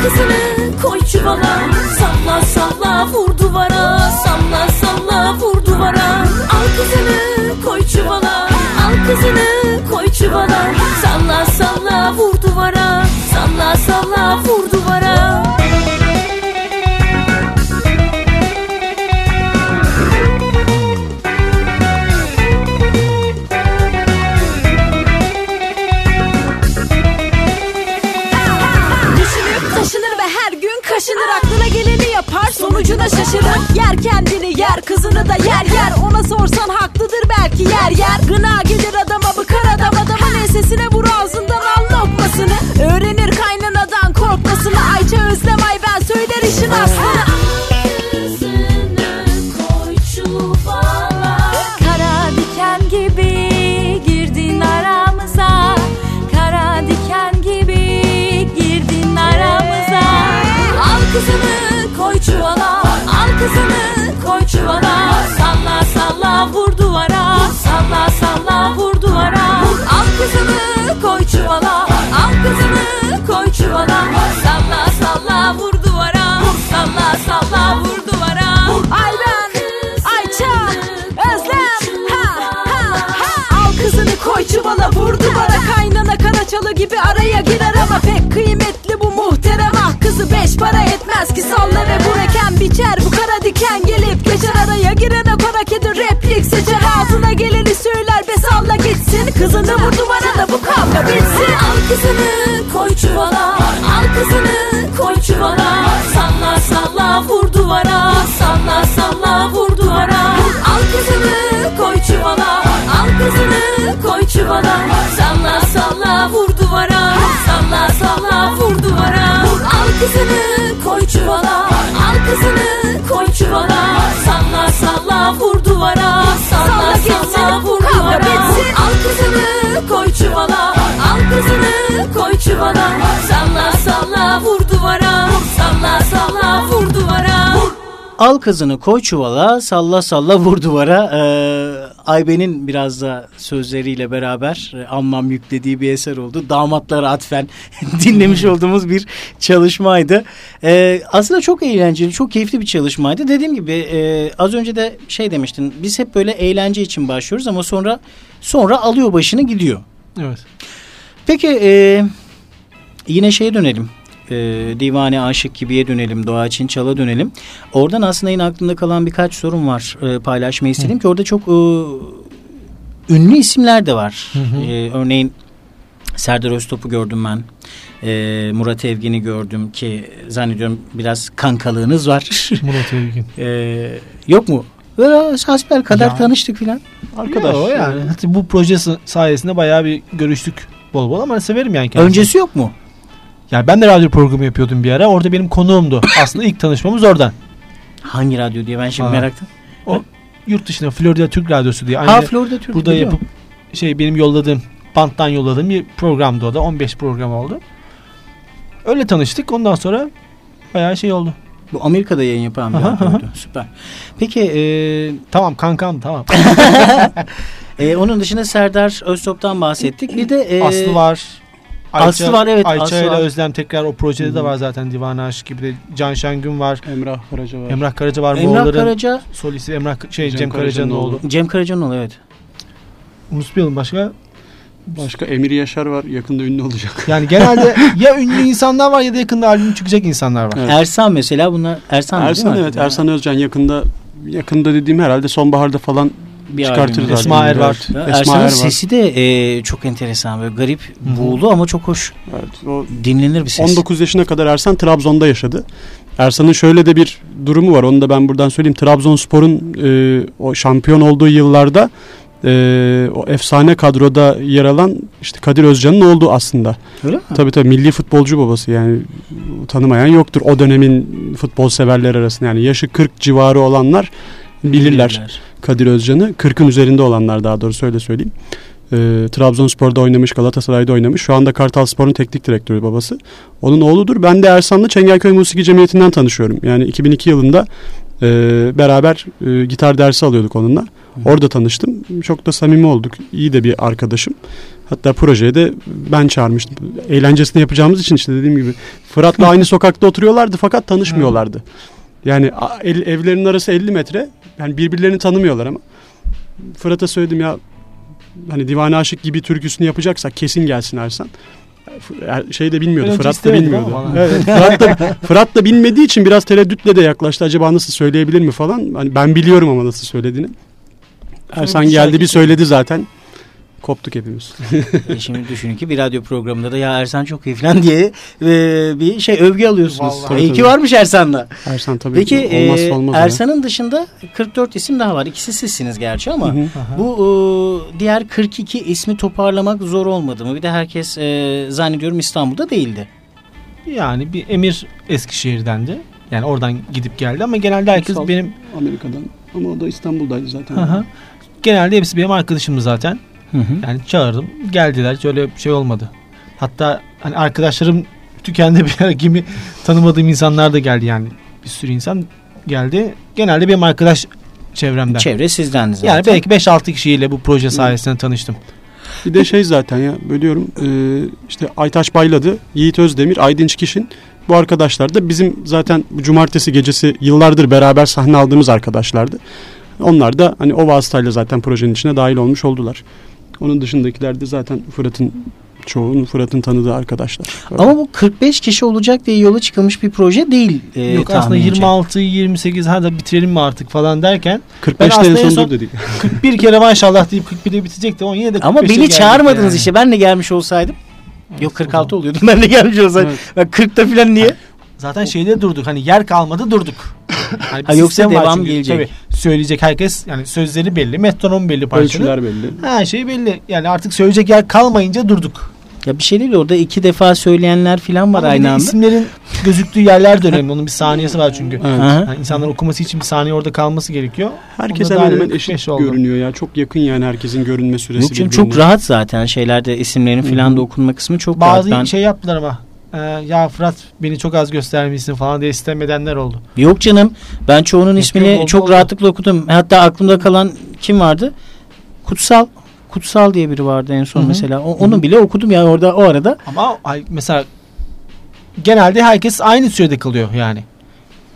Kızını koy çuvala Salla salla vur duvara. Salla salla vur duvara. Al kızını koy çuvala. Al kızını koy çuvala. Salla salla vur duvara. Salla salla vur duvara sonucuna şaşırır. Yer kendini yer kızını da yer yer. Ona sorsan haklıdır belki yer yer. Gına gelir adama bıkar adam adamın ensesine vur ağzından çuvala Salla salla vur duvara. Salla salla vur duvara. Ayben, Ayça, Özlem ha, ha, ha. Al kızını koy çuvala vur duvara. Kaynana karaçalı gibi araya girer ama Pek kıymetli bu muhterem. Ah Kızı beş para etmez ki salla ve bu eken biçer. Bu kara diken gelip geçer. Araya girene kara kedi replik seçer. Ağzına geleni söyler be salla gitsin. Kızını vur duvara da bu kavga bitsin. Al kızını kızını koy çuvala. Al kızını koy çuvala. Salla salla vur duvara. Salla salla vur duvara. Al kızını koy çuvala. Al kızını koy çuvala. Salla salla vur duvara. Salla salla vur duvara. Al kızını koy çuvala. Salla salla vur duvara. Ee, Ayben'in biraz da sözleriyle beraber e, anlam yüklediği bir eser oldu. Damatlara atfen dinlemiş olduğumuz bir çalışmaydı. E, aslında çok eğlenceli, çok keyifli bir çalışmaydı. Dediğim gibi e, az önce de şey demiştin. Biz hep böyle eğlence için başlıyoruz ama sonra sonra alıyor başını gidiyor. Evet. Peki e, yine şeye dönelim. E, divane aşık gibiye dönelim. Doğa için çala dönelim. Oradan aslında yine aklımda kalan birkaç sorun var e, paylaşmayı istedim ki orada çok e, ünlü isimler de var. E, örneğin Serdar Öztop'u gördüm ben. E, Murat Evgin'i gördüm ki zannediyorum biraz kankalığınız var. Murat Evgin. E, yok mu? Böyle hasbel kadar Ya. tanıştık filan. Arkadaş yani. yani. Hatta bu projesi sayesinde bayağı bir görüştük bol bol ama severim yani kendisini. Öncesi yok mu? Yani ben de radyo programı yapıyordum bir ara. Orada benim konuğumdu. Aslında ilk tanışmamız oradan. Hangi radyo diye ben şimdi Aa. meraklı. Yurt dışında Florida Türk Radyosu diye. Aynı Ha Florida Türk burada biliyorum. yapıp şey benim yolladığım banttan yolladığım bir programdı o da. 15 program oldu. Öyle tanıştık. Ondan sonra bayağı şey oldu. Bu Amerika'da yayın yapan bir radyoydu. Süper. Peki e, Tamam kankam tamam. e, onun dışında Serdar Öztop'tan bahsettik. Bir de e, Aslı var. Aslı var, evet, Ayça Aslı ile var. Özlem tekrar o projede de var zaten Divane Aşık gibi de Can Şengün var. Emrah Karaca var. Emrah Karaca var. Emrah Moğolların Karaca, solisti Emrah şey Cem, Cem Karaca'nın Karaca'nın oğlu. oğlu. Cem Karacanoğlu evet. Unutmayalım başka. Başka Emir Yaşar var. Yakında ünlü olacak. Yani genelde ya ünlü insanlar var ya da yakında albüm çıkacak insanlar var. Evet. Ersan mesela bunlar Ersan, değil Ersan mi? evet. Ersan Özcan yakında yakında dediğim herhalde sonbaharda falan bir çıkartırız. albüm. Esma albümleri, Er var. evet. Ya Esma Ersan'ın Er var. sesi de e, çok enteresan böyle garip buğulu ama çok hoş Evet, o dinlenir bir ses. 19 yaşına kadar Ersan Trabzon'da yaşadı. Ersan'ın şöyle de bir durumu var. Onu da ben buradan söyleyeyim. Trabzonspor'un e, o şampiyon olduğu yıllarda e, o efsane kadroda yer alan işte Kadir Özcan'ın oğlu aslında. Öyle mi? Tabii tabii milli futbolcu babası yani tanımayan yoktur o dönemin futbol severler arasında. Yani yaşı 40 civarı olanlar bilirler. Kadir Özcan'ı. 40'ın üzerinde olanlar daha doğrusu öyle söyleyeyim. Ee, Trabzonspor'da oynamış, Galatasaray'da oynamış. Şu anda Kartal Spor'un teknik direktörü babası. Onun oğludur. Ben de Ersan'la Çengelköy Musiki Cemiyeti'nden tanışıyorum. Yani 2002 yılında e, beraber e, gitar dersi alıyorduk onunla. Orada tanıştım. Çok da samimi olduk. İyi de bir arkadaşım. Hatta projeye de ben çağırmıştım. Eğlencesini yapacağımız için işte dediğim gibi. Fırat'la aynı sokakta oturuyorlardı fakat tanışmıyorlardı. Yani el- evlerinin arası 50 metre. Yani birbirlerini tanımıyorlar ama. Fırat'a söyledim ya hani Divane Aşık gibi türküsünü yapacaksak kesin gelsin Ersan. Er- Şey de bilmiyordu. Ben Fırat da bilmiyordu. Evet, Fırat da Fırat da bilmediği için biraz tereddütle de yaklaştı. Acaba nasıl söyleyebilir mi falan. Hani ben biliyorum ama nasıl söylediğini. Ersan geldi bir söyledi zaten. Koptuk hepimiz. E şimdi düşünün ki bir radyo programında da ya Ersan çok iyi falan diye e, bir şey övgü alıyorsunuz. Vallahi. İyi ki varmış Ersan'da. Ersan tabii Peki olmazsa e, olmaz. Ersan'ın dışında 44 isim daha var. İkisi sizsiniz gerçi ama Hı hı. bu e, diğer 42 ismi toparlamak zor olmadı mı? Bir de herkes e, zannediyorum İstanbul'da değildi. Yani bir Emir Eskişehir'dendi. Yani oradan gidip geldi ama genelde herkes Kutsal. benim Amerika'dan ama o da İstanbul'daydı zaten. Hı hı. genelde hepsi benim arkadaşımdı zaten. Hı hı. Yani çağırdım. Geldiler. Hiç öyle bir şey olmadı. Hatta hani arkadaşlarım tükendi bir ara kimi tanımadığım insanlar da geldi yani. Bir sürü insan geldi. Genelde benim arkadaş çevremden. Çevre sizdendi zaten. yani belki 5-6 kişiyle bu proje sayesinde tanıştım. Bir de şey zaten ya bölüyorum. Ee, işte Aytaç Bayladı, Yiğit Özdemir, Aydınç Kişin bu arkadaşlar da bizim zaten bu cumartesi gecesi yıllardır beraber sahne aldığımız arkadaşlardı. Onlar da hani o vasıtayla zaten projenin içine dahil olmuş oldular. Onun dışındakiler de zaten Fırat'ın çoğunun Fırat'ın tanıdığı arkadaşlar. Ama bu 45 kişi olacak diye yola çıkılmış bir proje değil. E, Yok aslında tahminimce. 26 28 hadi bitirelim mi artık falan derken 45'te en aslında en son son- dedik. 41 kere maşallah deyip 41'de bitecekti ama yine de Ama 45'e beni çağırmadınız yani. işte. Ben de gelmiş olsaydım. Yok 46 oluyordum. Ben de gelmiş olsaydım. Ben 40'ta falan niye? Zaten şeyde durduk hani yer kalmadı durduk. Hani Ha, yoksa devam çünkü. gelecek. Tabii, söyleyecek herkes yani sözleri belli, metronom belli parçanın. Ölçüler belli. Her şey belli. Yani artık söyleyecek yer kalmayınca durduk. Ya bir şey değil orada iki defa söyleyenler falan var Ama aynı anda. isimlerin gözüktüğü yerler de önemli. Onun bir saniyesi var çünkü. Evet. Yani insanlar okuması için bir saniye orada kalması gerekiyor. Herkes hemen hemen 45 eşit oldu. görünüyor ya. Çok yakın yani herkesin görünme süresi Yok çok rahat zaten şeylerde isimlerin falan da okunma kısmı çok Bazı rahat. Ben, şey yaptılar ama. E, ya Fırat beni çok az göstermişsin falan diye sistem edenler oldu. Yok canım ben çoğunun Yok, ismini oldu, çok oldu. rahatlıkla okudum. Hatta aklımda kalan kim vardı? Kutsal Kutsal diye biri vardı en son Hı hı. mesela. O- onu bile okudum yani orada o arada. Ama ay- mesela genelde herkes aynı sürede kalıyor yani.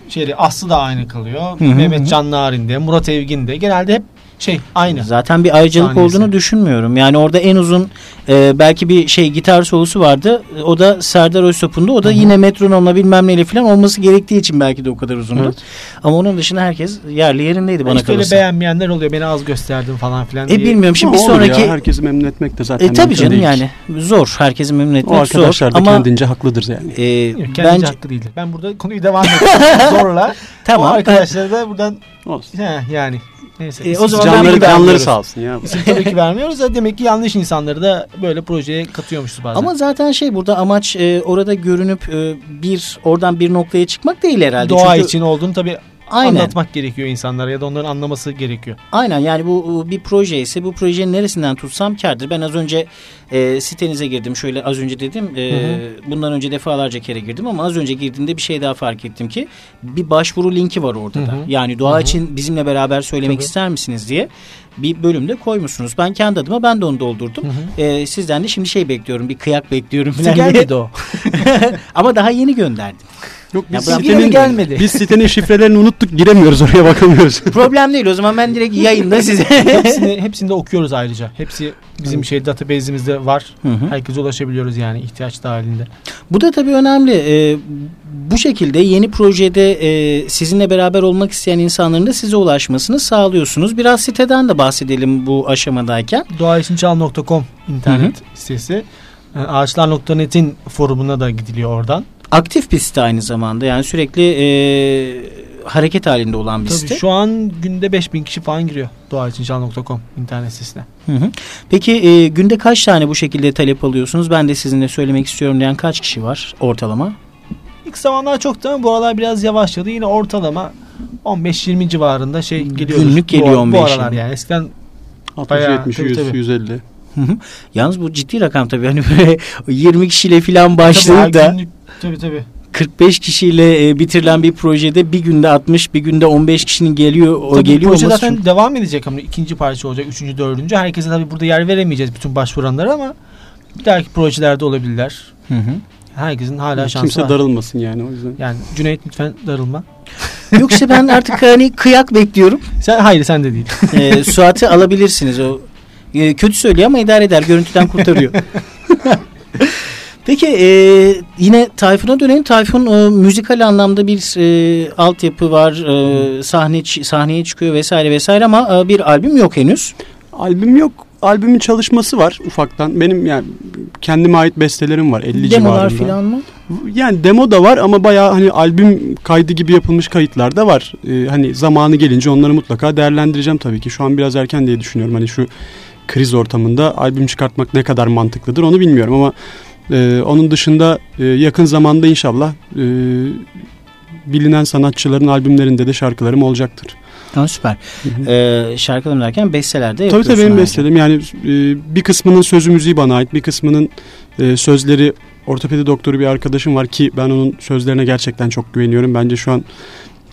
Şeyde Aslı da aynı kalıyor. Hı hı hı. Mehmet Can Narin de, Murat Evgin de. Genelde hep şey aynı. Zaten bir ayrıcalık Sahnesi. olduğunu düşünmüyorum. Yani orada en uzun e, belki bir şey gitar solusu vardı. O da Serdar Öztop'un da. O da yine metronomla bilmem neyle falan olması gerektiği için belki de o kadar uzundu. Evet. Ama onun dışında herkes yerli yerindeydi bana işte öyle kalırsa. beğenmeyenler oluyor. Beni az gösterdin falan filan E diye. bilmiyorum şimdi bir Ama olur sonraki ya, herkesi memnun etmek de zaten e tabii canım değil. yani zor. Herkesi memnun O etmek zor. arkadaşlar da Ama kendince haklıdır yani. e, Yok, kendince bence haklı değildir. Ben burada konuyu devam ediyorum zorla. tamam. O arkadaşlara da buradan Olsun. he, yani neyse. E, o zaman Canları, vermiyoruz. sağ olsun ya. İsim tabii ki vermiyoruz da demek ki yanlış insanları da böyle projeye katıyormuşuz bazen. Ama zaten şey burada amaç e, orada görünüp e, bir oradan bir noktaya çıkmak değil herhalde. doğa Çünkü için olduğunu tabii aynen, anlatmak gerekiyor insanlara ya da onların anlaması gerekiyor. aynen yani bu bir proje ise bu projenin neresinden tutsam kardır. Ben az önce e, sitenize girdim. Şöyle az önce dedim. e, Hı hı. bundan önce defalarca kere girdim ama az önce girdiğimde bir şey daha fark ettim ki bir başvuru linki var orada Hı da. hı. Yani doğa Hı hı. için bizimle beraber söylemek Tabii. ister misiniz diye bir bölümde koymuşsunuz. Ben kendi adıma ben de onu doldurdum. Hı hı. E, sizden de şimdi şey bekliyorum. Bir kıyak bekliyorum. Diye. gelmedi o. ama daha yeni gönderdim. Yok Ya biz bırak- mi sitenin, gelmedi? biz sitenin şifrelerini unuttuk giremiyoruz oraya bakamıyoruz. Problem değil o zaman ben direkt yayında size. hepsini, hepsini de okuyoruz ayrıca. Hepsi bizim şey database'imizde var. Hı hı. Herkese ulaşabiliyoruz yani ihtiyaç dahilinde. Bu da tabii önemli. Ee, bu şekilde yeni projede e, sizinle beraber olmak isteyen insanların da size ulaşmasını sağlıyorsunuz. Biraz siteden de bahsedelim bu aşamadayken. Doğaçinçal.com internet sitesi. Ee, Ağaçlar.net'in forumuna da gidiliyor oradan. Aktif bir site aynı zamanda. Yani sürekli e, hareket halinde olan bir Tabii site. şu an günde 5000 kişi falan giriyor doğaçinçal.com internet sitesine. Hı hı. Peki e, günde kaç tane bu şekilde talep alıyorsunuz? Ben de sizinle söylemek istiyorum diyen kaç kişi var ortalama? İlk zamanlar çoktu ama bu aralar biraz yavaşladı. Yine ortalama 15-20 civarında şey geliyor. Günlük geliyor bu, 15 Bu aralar yani. Eskiden 60, Bayağı, 70, tabii, 100, tabii. 150. Hı hı. Yalnız bu ciddi rakam tabii. Hani böyle 20 kişiyle falan başlayıp da günlük, tabii tabii. 45 kişiyle e, bitirilen bir projede bir günde 60 bir günde 15 kişinin geliyor o Tabii geliyor proje olması zaten çok- devam edecek ama ikinci parça olacak. Üçüncü, dördüncü. Herkese tabii burada yer veremeyeceğiz bütün başvuranlara ama bir dahaki projelerde olabilirler. Hı hı. Herkesin hala şansı Kimse var. darılmasın yani o yüzden. Yani Cüneyt lütfen darılma. Yok işte ben artık hani kıyak bekliyorum. Sen hayır sen de değil. E, Suat'ı alabilirsiniz o. E, kötü söylüyor ama idare eder. Görüntüden kurtarıyor. Peki e, yine Tayfun'a dönelim. Tayfun e, müzikal anlamda bir e, altyapı var. E, sahne sahneye çıkıyor vesaire vesaire ama e, bir albüm yok henüz. Albüm yok. Albümün çalışması var ufaktan. Benim yani kendime ait bestelerim var 50 Demolar civarında. falan mı? Yani demo da var ama bayağı hani albüm kaydı gibi yapılmış kayıtlar da var. Ee, hani zamanı gelince onları mutlaka değerlendireceğim tabii ki. Şu an biraz erken diye düşünüyorum. Hani şu kriz ortamında albüm çıkartmak ne kadar mantıklıdır onu bilmiyorum ama e, onun dışında e, yakın zamanda inşallah e, bilinen sanatçıların albümlerinde de şarkılarım olacaktır. Ha, süper. Hı hı. E, şarkılarım derken besteler de Tabii tabii benim bestelerim yani e, bir kısmının sözü müziği bana ait bir kısmının e, sözleri ortopedi doktoru bir arkadaşım var ki ben onun sözlerine gerçekten çok güveniyorum. Bence şu an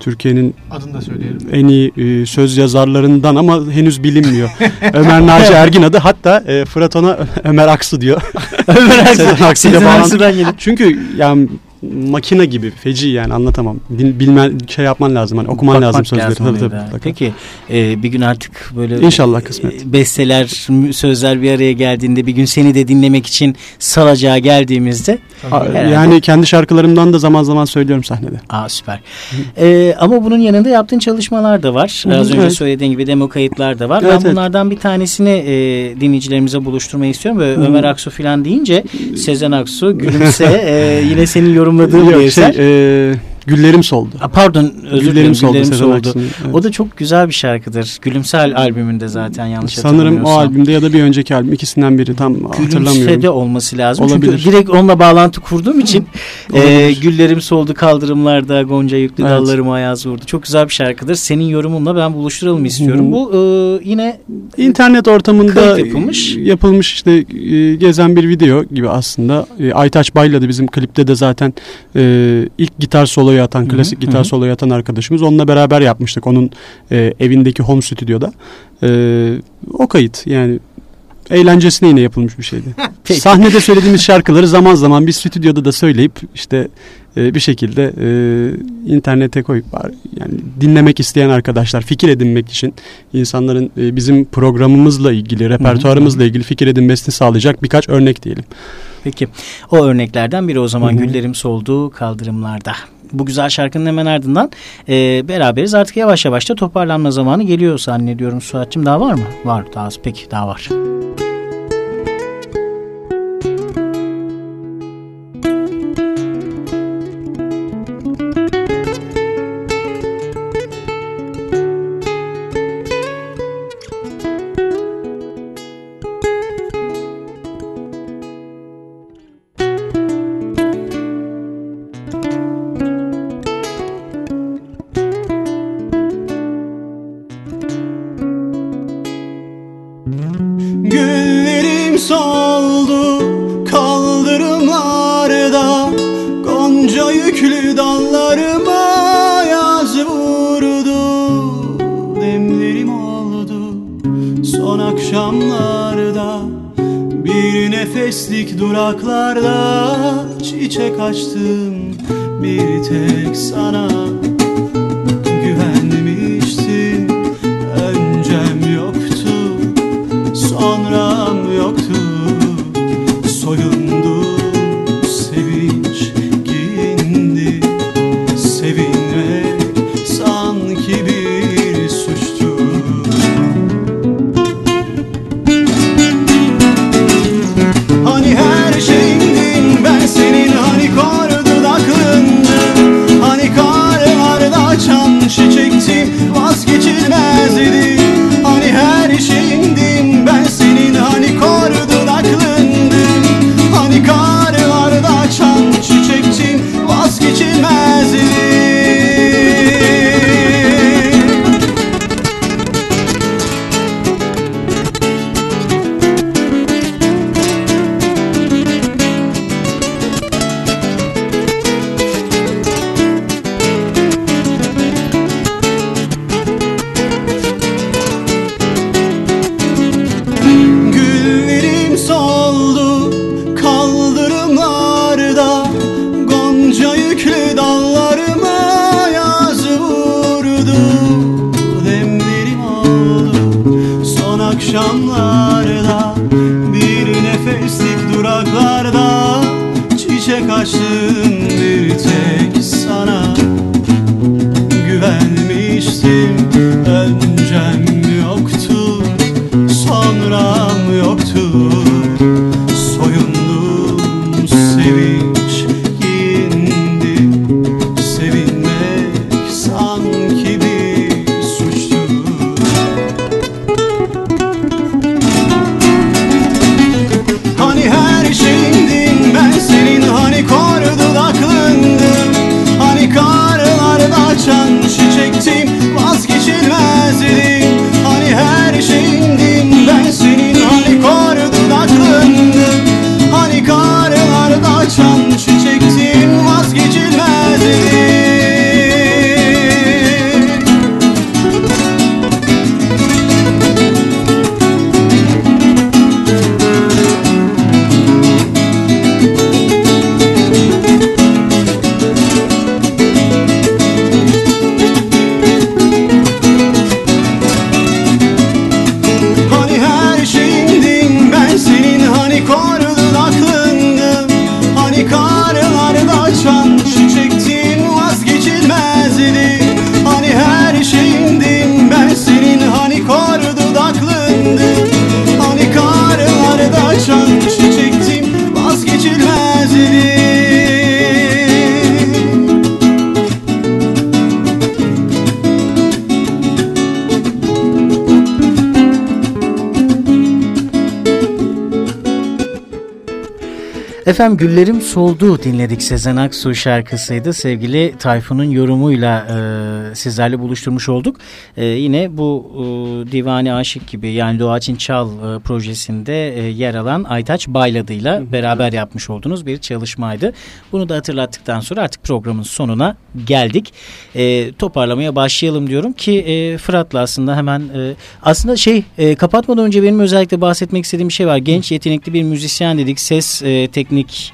Türkiye'nin Adını da söyleyelim. en iyi e, söz yazarlarından ama henüz bilinmiyor. Ömer Naci Ergin adı hatta e, Fırat ona Ömer Aksu diyor. Ömer Aksu. Sezen gelip. Çünkü yani makine gibi feci yani anlatamam. Bil, bilmen şey yapman lazım hani okuman Bakmak lazım sözleri. Tabii, tabii, mutlaka. Peki e, bir gün artık böyle İnşallah kısmet. e, besteler, m- sözler bir araya geldiğinde bir gün seni de dinlemek için salacağa geldiğimizde A- Herhalde. Yani kendi şarkılarımdan da zaman zaman söylüyorum sahnede. Aa süper. Ee, ama bunun yanında yaptığın çalışmalar da var. Hı Az önce evet. söylediğin gibi demo kayıtlar da var. Evet, ben evet. bunlardan bir tanesini e, dinleyicilerimize buluşturmayı istiyorum. Böyle Hı. Ömer Aksu falan deyince Sezen Aksu, Gülümse e, yine senin yorumladığın bir Yok, eser. Güllerim soldu. Aa, pardon özür dilerim. Güllerim soldu. Güllerim soldu. Evet. O da çok güzel bir şarkıdır. Gülümsel albümünde zaten yanlış Sanırım o albümde ya da bir önceki albüm ikisinden biri tam hatırlamıyorum. Gülümse'de olması lazım. Olabilir. Çünkü direkt onunla bağlantı kurduğum için e, güllerim soldu kaldırımlarda Gonca yüklü Evet. dallarıma ayaz vurdu. Çok güzel bir şarkıdır. Senin yorumunla ben buluşturalım istiyorum. Hı. Bu e, yine İnternet ortamında yapılmış. yapılmış işte e, gezen bir video gibi aslında. E, Aytaç Bayla da bizim klipte de zaten e, ilk gitar soloyu soloyu atan, klasik gitar soloyu atan arkadaşımız. Onunla beraber yapmıştık. Onun e, evindeki home stüdyoda. E, o kayıt yani eğlencesine yine yapılmış bir şeydi. Sahnede söylediğimiz şarkıları zaman zaman bir stüdyoda da söyleyip işte e, bir şekilde e, internete koyup var- yani dinlemek isteyen arkadaşlar fikir edinmek için insanların e, bizim programımızla ilgili repertuarımızla ilgili fikir edinmesini sağlayacak birkaç örnek diyelim. Peki o örneklerden biri o zaman Hı hı. Güllerim Soldu Kaldırımlarda. Bu güzel şarkının hemen ardından e, beraberiz. Artık yavaş yavaş da toparlanma zamanı geliyor zannediyorum. Suat'cığım daha var mı? Var daha peki daha var. Güllerim Efendim Güllerim Soldu dinledik Sezen Aksu şarkısıydı. Sevgili Tayfun'un yorumuyla e, sizlerle buluşturmuş olduk. E, yine bu e, Divani Aşık gibi yani Doğaçin Çal e, projesinde e, yer alan Aytaç Bayladı'yla beraber yapmış olduğunuz bir çalışmaydı. Bunu da hatırlattıktan sonra artık programın sonuna geldik. E, toparlamaya başlayalım diyorum ki e, Fırat'la aslında hemen e, aslında şey e, kapatmadan önce benim özellikle bahsetmek istediğim bir şey var. Genç yetenekli bir müzisyen dedik. Ses e, teknik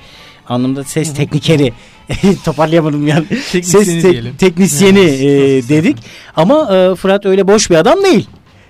anlamda ses teknikeri toparlayamadım yani. ses te- teknisyeni e, dedik. Ama e, Fırat öyle boş bir adam değil.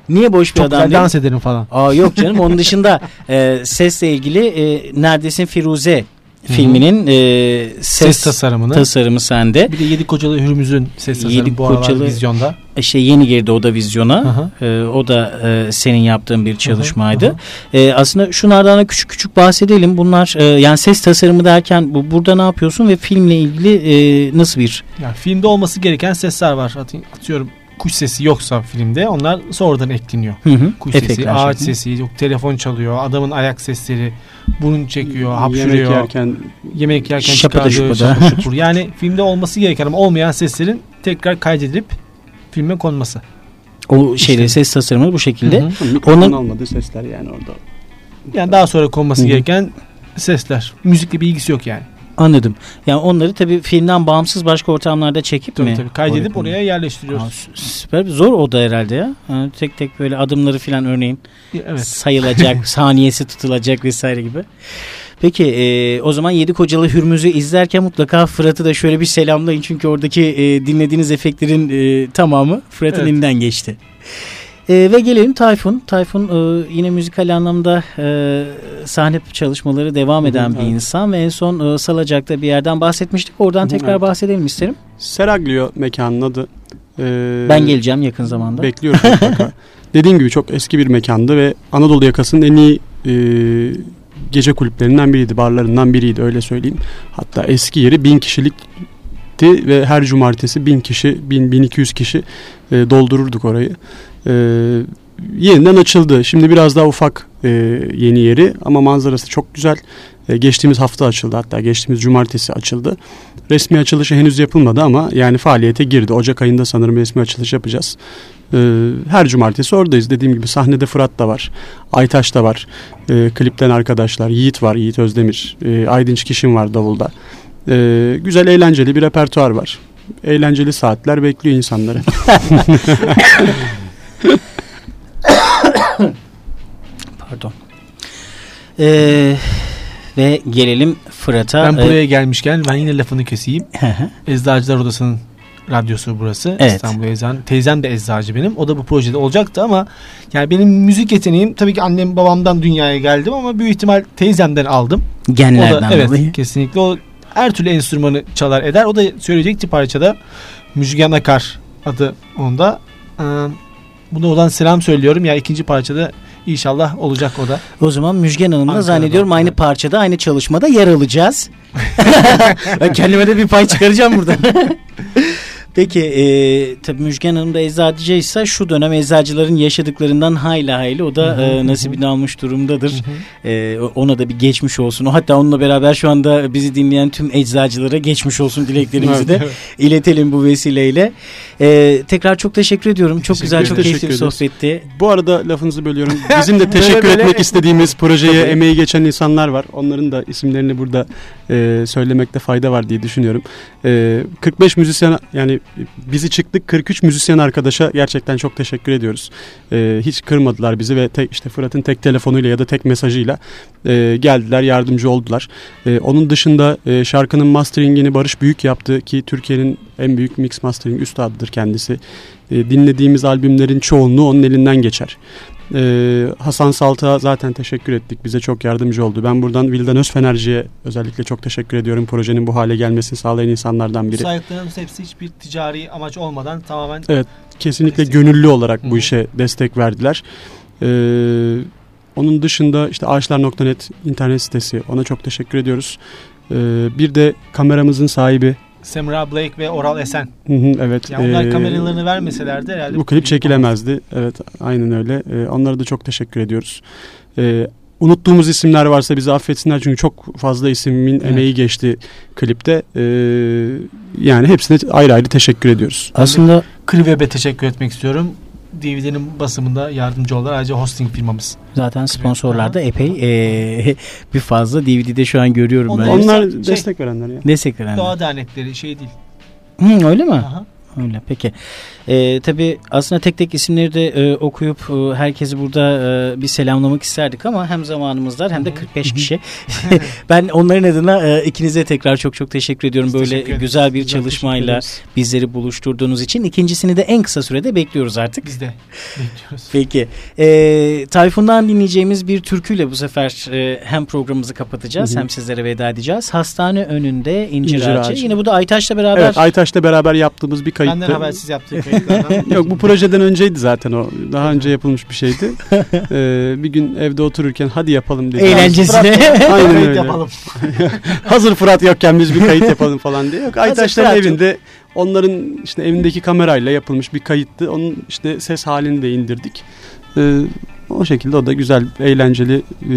Niye boş bir Çok adam değil? dans ederim falan. Aa yok canım onun dışında e, sesle ilgili e, Neredesin Firuze filminin e, ses, Ses tasarımını. tasarımı sende. Bir de Yedi Kocalı Hürmüz'ün ses tasarımı Yedi bu Kocalı- vizyonda. İşte yeni girdi o da vizyona. Hı hı. E, o da e, senin yaptığın bir çalışmaydı. hı hı. E, aslında şunlardan da küçük küçük bahsedelim. Bunlar e, yani ses tasarımı derken bu burada ne yapıyorsun ve filmle ilgili e, nasıl bir Yani filmde olması gereken sesler var. Atı- Atıyorum kuş sesi yoksa filmde onlar sonradan ekleniyor. hı hı, Kuş sesi, efektler ağaç şeklinde? sesi, yok telefon çalıyor, adamın ayak sesleri, burun çekiyor, Yemek hapşırıyor. yerken yemek yerken Şapıda şapur şupur. Yani filmde olması gereken ama olmayan seslerin tekrar kaydedilip filme konması. O şeyde ses tasarımı bu şekilde. Hı hı. mikrofon Onun- almadığı sesler yani orada. Yani daha sonra konması Hı hı. gereken sesler. Müzikle bir ilgisi yok yani. Anladım. Yani onları tabii filmden bağımsız başka ortamlarda çekip Tabii mi? tabii kaydedip Oraya- oraya Aa, yerleştiriyoruz. sü- süper. Zor o da herhalde ya. Yani tek tek böyle adımları falan örneğin Evet. sayılacak, saniyesi tutulacak vesaire gibi. Peki e, o zaman Yedi Kocalı Hürmüz'ü izlerken mutlaka Fırat'ı da şöyle bir selamlayın. Çünkü oradaki e, dinlediğiniz efektlerin e, tamamı Fırat'ın Evet. elinden geçti. E, ve gelelim Tayfun. Tayfun e, yine müzikal anlamda e, sahne çalışmaları devam eden bir evet. insan ve en son e, Salacak'ta bir yerden bahsetmiştik. Oradan Hı hı, tekrar evet. bahsedelim isterim. Seraglio mekanın adı. Ee, Ben geleceğim yakın zamanda. Bekliyoruz mutlaka. Dediğim gibi çok eski bir mekandı ve Anadolu yakasının en iyi e, gece kulüplerinden biriydi, barlarından biriydi öyle söyleyeyim. Hatta eski yeri bin kişilikti ve her cumartesi bin kişi, bin, bin iki yüz kişi e, doldururduk orayı. E, yeniden açıldı. Şimdi biraz daha ufak e, yeni yeri ama manzarası çok güzel. E, geçtiğimiz hafta açıldı hatta geçtiğimiz cumartesi açıldı. Resmi açılışı henüz yapılmadı ama yani faaliyete girdi. Ocak ayında sanırım resmi açılış yapacağız. Ee, her cumartesi oradayız. Dediğim gibi sahnede Fırat da var. Aytaş da var. Ee, klipten arkadaşlar. Yiğit var. Yiğit Özdemir. Ee, Aydınç Kişin var davulda. Ee, güzel eğlenceli bir repertuar var. Eğlenceli saatler bekliyor insanları. Pardon. E, ve gelelim Fırat'a. Ben buraya gelmişken ben yine lafını keseyim. Eczacılar Odası'nın radyosu burası. Evet. İstanbul Eczan. Teyzem de eczacı benim. O da bu projede olacaktı ama yani benim müzik yeteneğim tabii ki annem babamdan dünyaya geldim ama büyük ihtimal teyzemden aldım. O genlerden da evet dolayı. kesinlikle o her türlü enstrümanı çalar eder. O da söyleyecekti parçada Müjgan Akar adı onda. Ee, buna olan selam söylüyorum. Ya ikinci parçada inşallah olacak o da. O zaman Müjgan Hanım'la zannediyorum aynı parçada aynı çalışmada yer alacağız. ben kendime de bir pay çıkaracağım buradan. Peki e, tabii Müjgan Hanım da eczacıysa şu dönem eczacıların yaşadıklarından hayli hayli o da e, nasibini almış durumdadır. E, ona da bir geçmiş olsun. O hatta onunla beraber şu anda bizi dinleyen tüm eczacılara geçmiş olsun dileklerimizi de iletelim bu vesileyle. E, tekrar çok teşekkür ediyorum. Çok güzel, çok Teşekkür keyifli bir sohbetti. Bu arada lafınızı bölüyorum. Bizim de teşekkür Böyle böyle- etmek istediğimiz projeye Tabii. emeği geçen insanlar var. Onların da isimlerini burada e, söylemekte fayda var diye düşünüyorum. E, 45 müzisyen yani bizi çıktık 43 müzisyen arkadaşa gerçekten çok teşekkür ediyoruz. E, hiç kırmadılar bizi ve tek işte Fırat'ın tek telefonuyla ya da tek mesajıyla e, geldiler, yardımcı oldular. E, onun dışında e, şarkının masteringini Barış Büyük yaptı ki Türkiye'nin en büyük mix mastering üstadıdır kendisi. E, dinlediğimiz albümlerin çoğunluğu onun elinden geçer. Ee, Hasan Salt'a zaten teşekkür ettik. Bize çok yardımcı oldu. Ben buradan Vildan Özfenerci'ye özellikle çok teşekkür ediyorum. Projenin bu hale gelmesini sağlayan insanlardan biri. Saydıklarımız hepsi hiçbir ticari amaç olmadan tamamen Evet, Kesinlikle Destek. gönüllü olarak Hı bu hı. işe destek verdiler. Ee, onun dışında işte ağaçlar.net internet sitesi ona çok teşekkür ediyoruz. Ee, bir de kameramızın sahibi Semra Blake ve Oral Esen. Hı hı, evet. Yani onlar ee, kameralarını vermeselerdi herhalde. bu klip çekilemezdi. Evet aynen öyle. Ee, onlara da çok teşekkür ediyoruz. Ee, unuttuğumuz isimler varsa bizi affetsinler çünkü çok fazla ismin Evet. emeği geçti klipte. Ee, yani hepsine ayrı ayrı teşekkür ediyoruz. Aslında Cliveb'e teşekkür etmek istiyorum. DVD'nin basımında yardımcı oldular. Ayrıca hosting firmamız. zaten sponsorlar da epey e, bir fazla DVD'de şu an görüyorum Onlar- ben. Onlar Şey- destek verenler ya. Destek verenler. Doğa dernekleri şey değil. Hı, öyle mi? Aha. Öyle peki. Ee, tabii aslında tek tek isimleri de e, okuyup e, herkesi burada e, bir selamlamak isterdik ama hem zamanımız dar hem de 45 kişi. ben onların adına e, ikinize tekrar çok çok teşekkür ediyorum. Biz Böyle teşekkür ederiz. güzel bir çalışmayla bizleri buluşturduğunuz için. ikincisini de en kısa sürede bekliyoruz artık. Biz de bekliyoruz. Peki. Ee, Tayfun'dan dinleyeceğimiz bir türküyle bu sefer e, hem programımızı kapatacağız Hı hı. hem sizlere veda edeceğiz. Hastane önünde incir, İncir ağacı. ağacı. Yine bu da Aytaş'la beraber. Evet Aytaş'la beraber yaptığımız bir kayıttı. Benden habersiz yaptığı kayıtlardan. Yok bu projeden önceydi zaten o. Daha önce yapılmış bir şeydi. Ee, bir gün evde otururken hadi yapalım dedi. Eğlencesine. Aynen öyle. yapalım. Hazır Fırat yokken biz bir kayıt yapalım falan diye. Yok Aytaşların evinde onların işte evindeki kamerayla yapılmış bir kayıttı. Onun işte ses halini de indirdik. Ee, o şekilde o da güzel, eğlenceli e,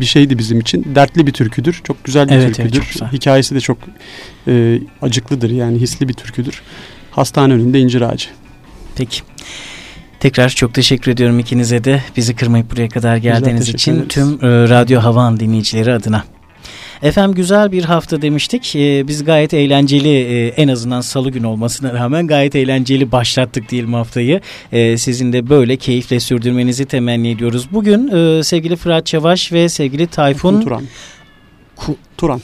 bir şeydi bizim için. Dertli bir türküdür. Çok güzel bir Evet, evet, türküdür. çok güzel. Hikayesi de çok e, acıklıdır yani hisli bir türküdür. Hastane önünde incir ağacı. Peki. Tekrar çok teşekkür ediyorum ikinize de bizi kırmayıp buraya kadar geldiğiniz için ederiz. tüm e, Radyo Havan dinleyicileri adına. Efendim güzel bir hafta demiştik. E, biz gayet eğlenceli e, en azından salı günü olmasına rağmen gayet eğlenceli başlattık diyelim haftayı. E, sizin de böyle keyifle sürdürmenizi temenni ediyoruz. Bugün e, sevgili Fırat Çavaş ve sevgili Tayfun Turan. Ku- Turan.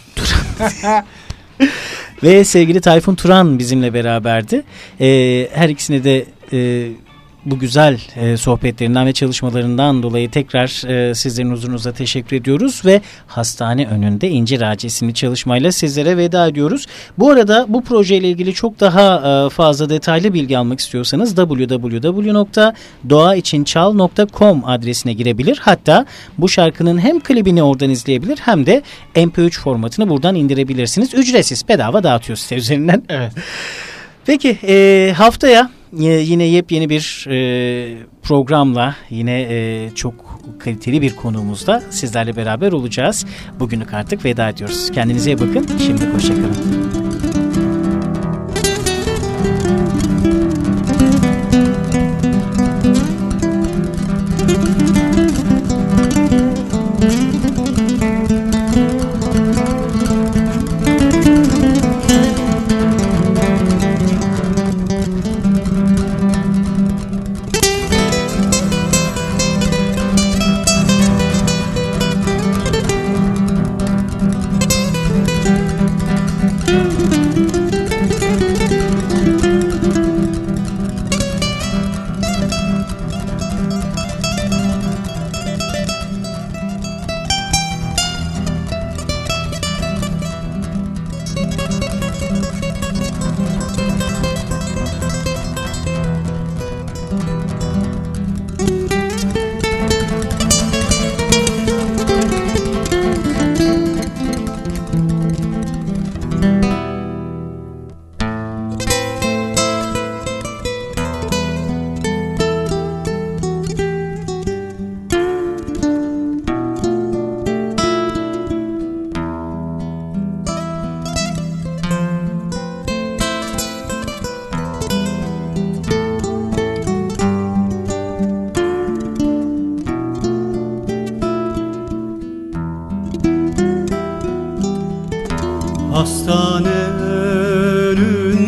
Ve sevgili Tayfun Turan bizimle beraberdi. Ee, her ikisine de e, bu güzel e, sohbetlerinden ve çalışmalarından dolayı tekrar e, sizlerin huzurunuza teşekkür ediyoruz ve hastane önünde incir ağacı isimli çalışmayla sizlere veda ediyoruz. Bu arada bu projeyle ilgili çok daha e, fazla detaylı bilgi almak istiyorsanız www.doğaichinçal.com adresine girebilir. Hatta bu şarkının hem klibini oradan izleyebilir hem de MP3 formatını buradan indirebilirsiniz. Ücretsiz bedava dağıtıyoruz site üzerinden. Evet. Peki e, haftaya yine yepyeni bir e, programla yine e, çok kaliteli bir konuğumuzla sizlerle beraber olacağız. Bugünlük artık veda ediyoruz. Kendinize iyi bakın. Şimdi hoşçakalın. Hastane önünde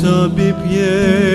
saint Pierre.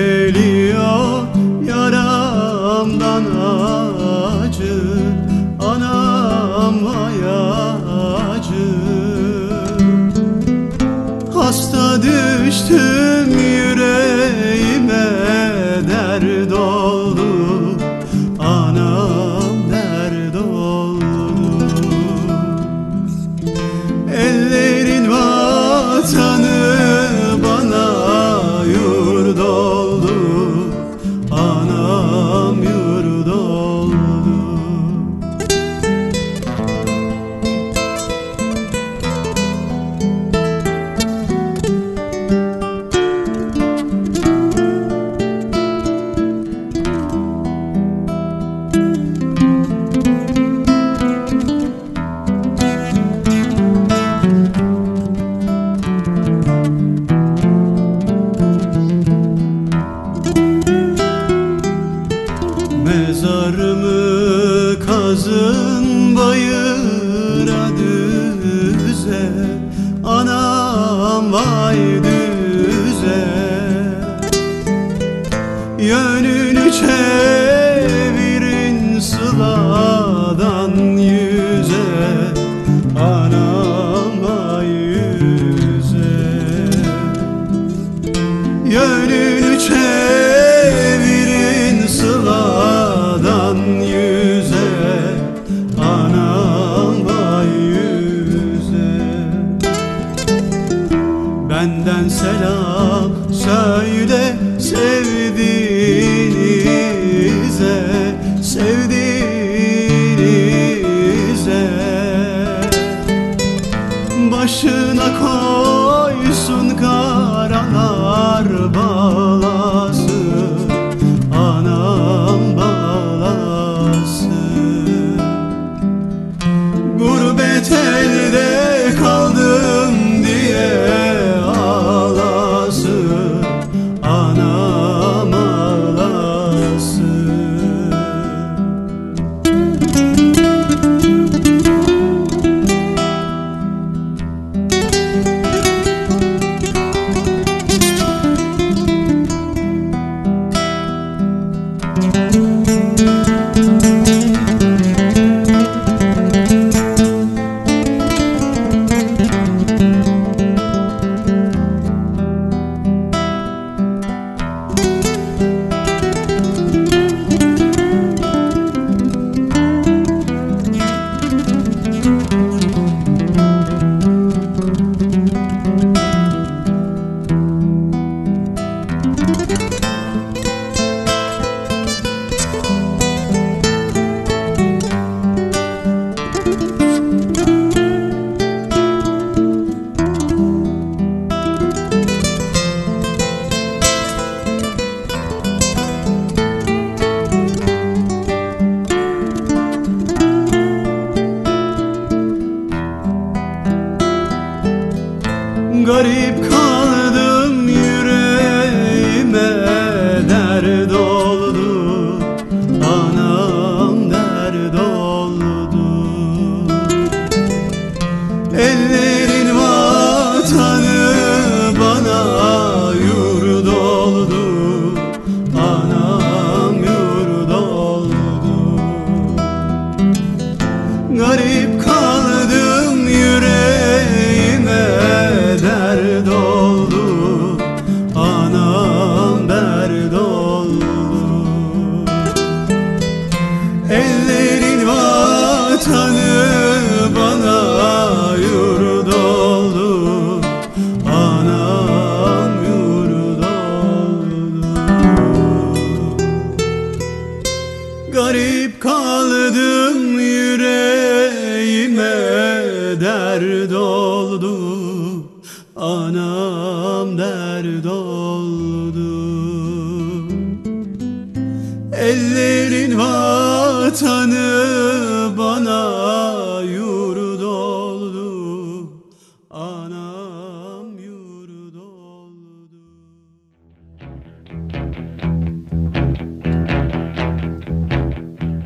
Anam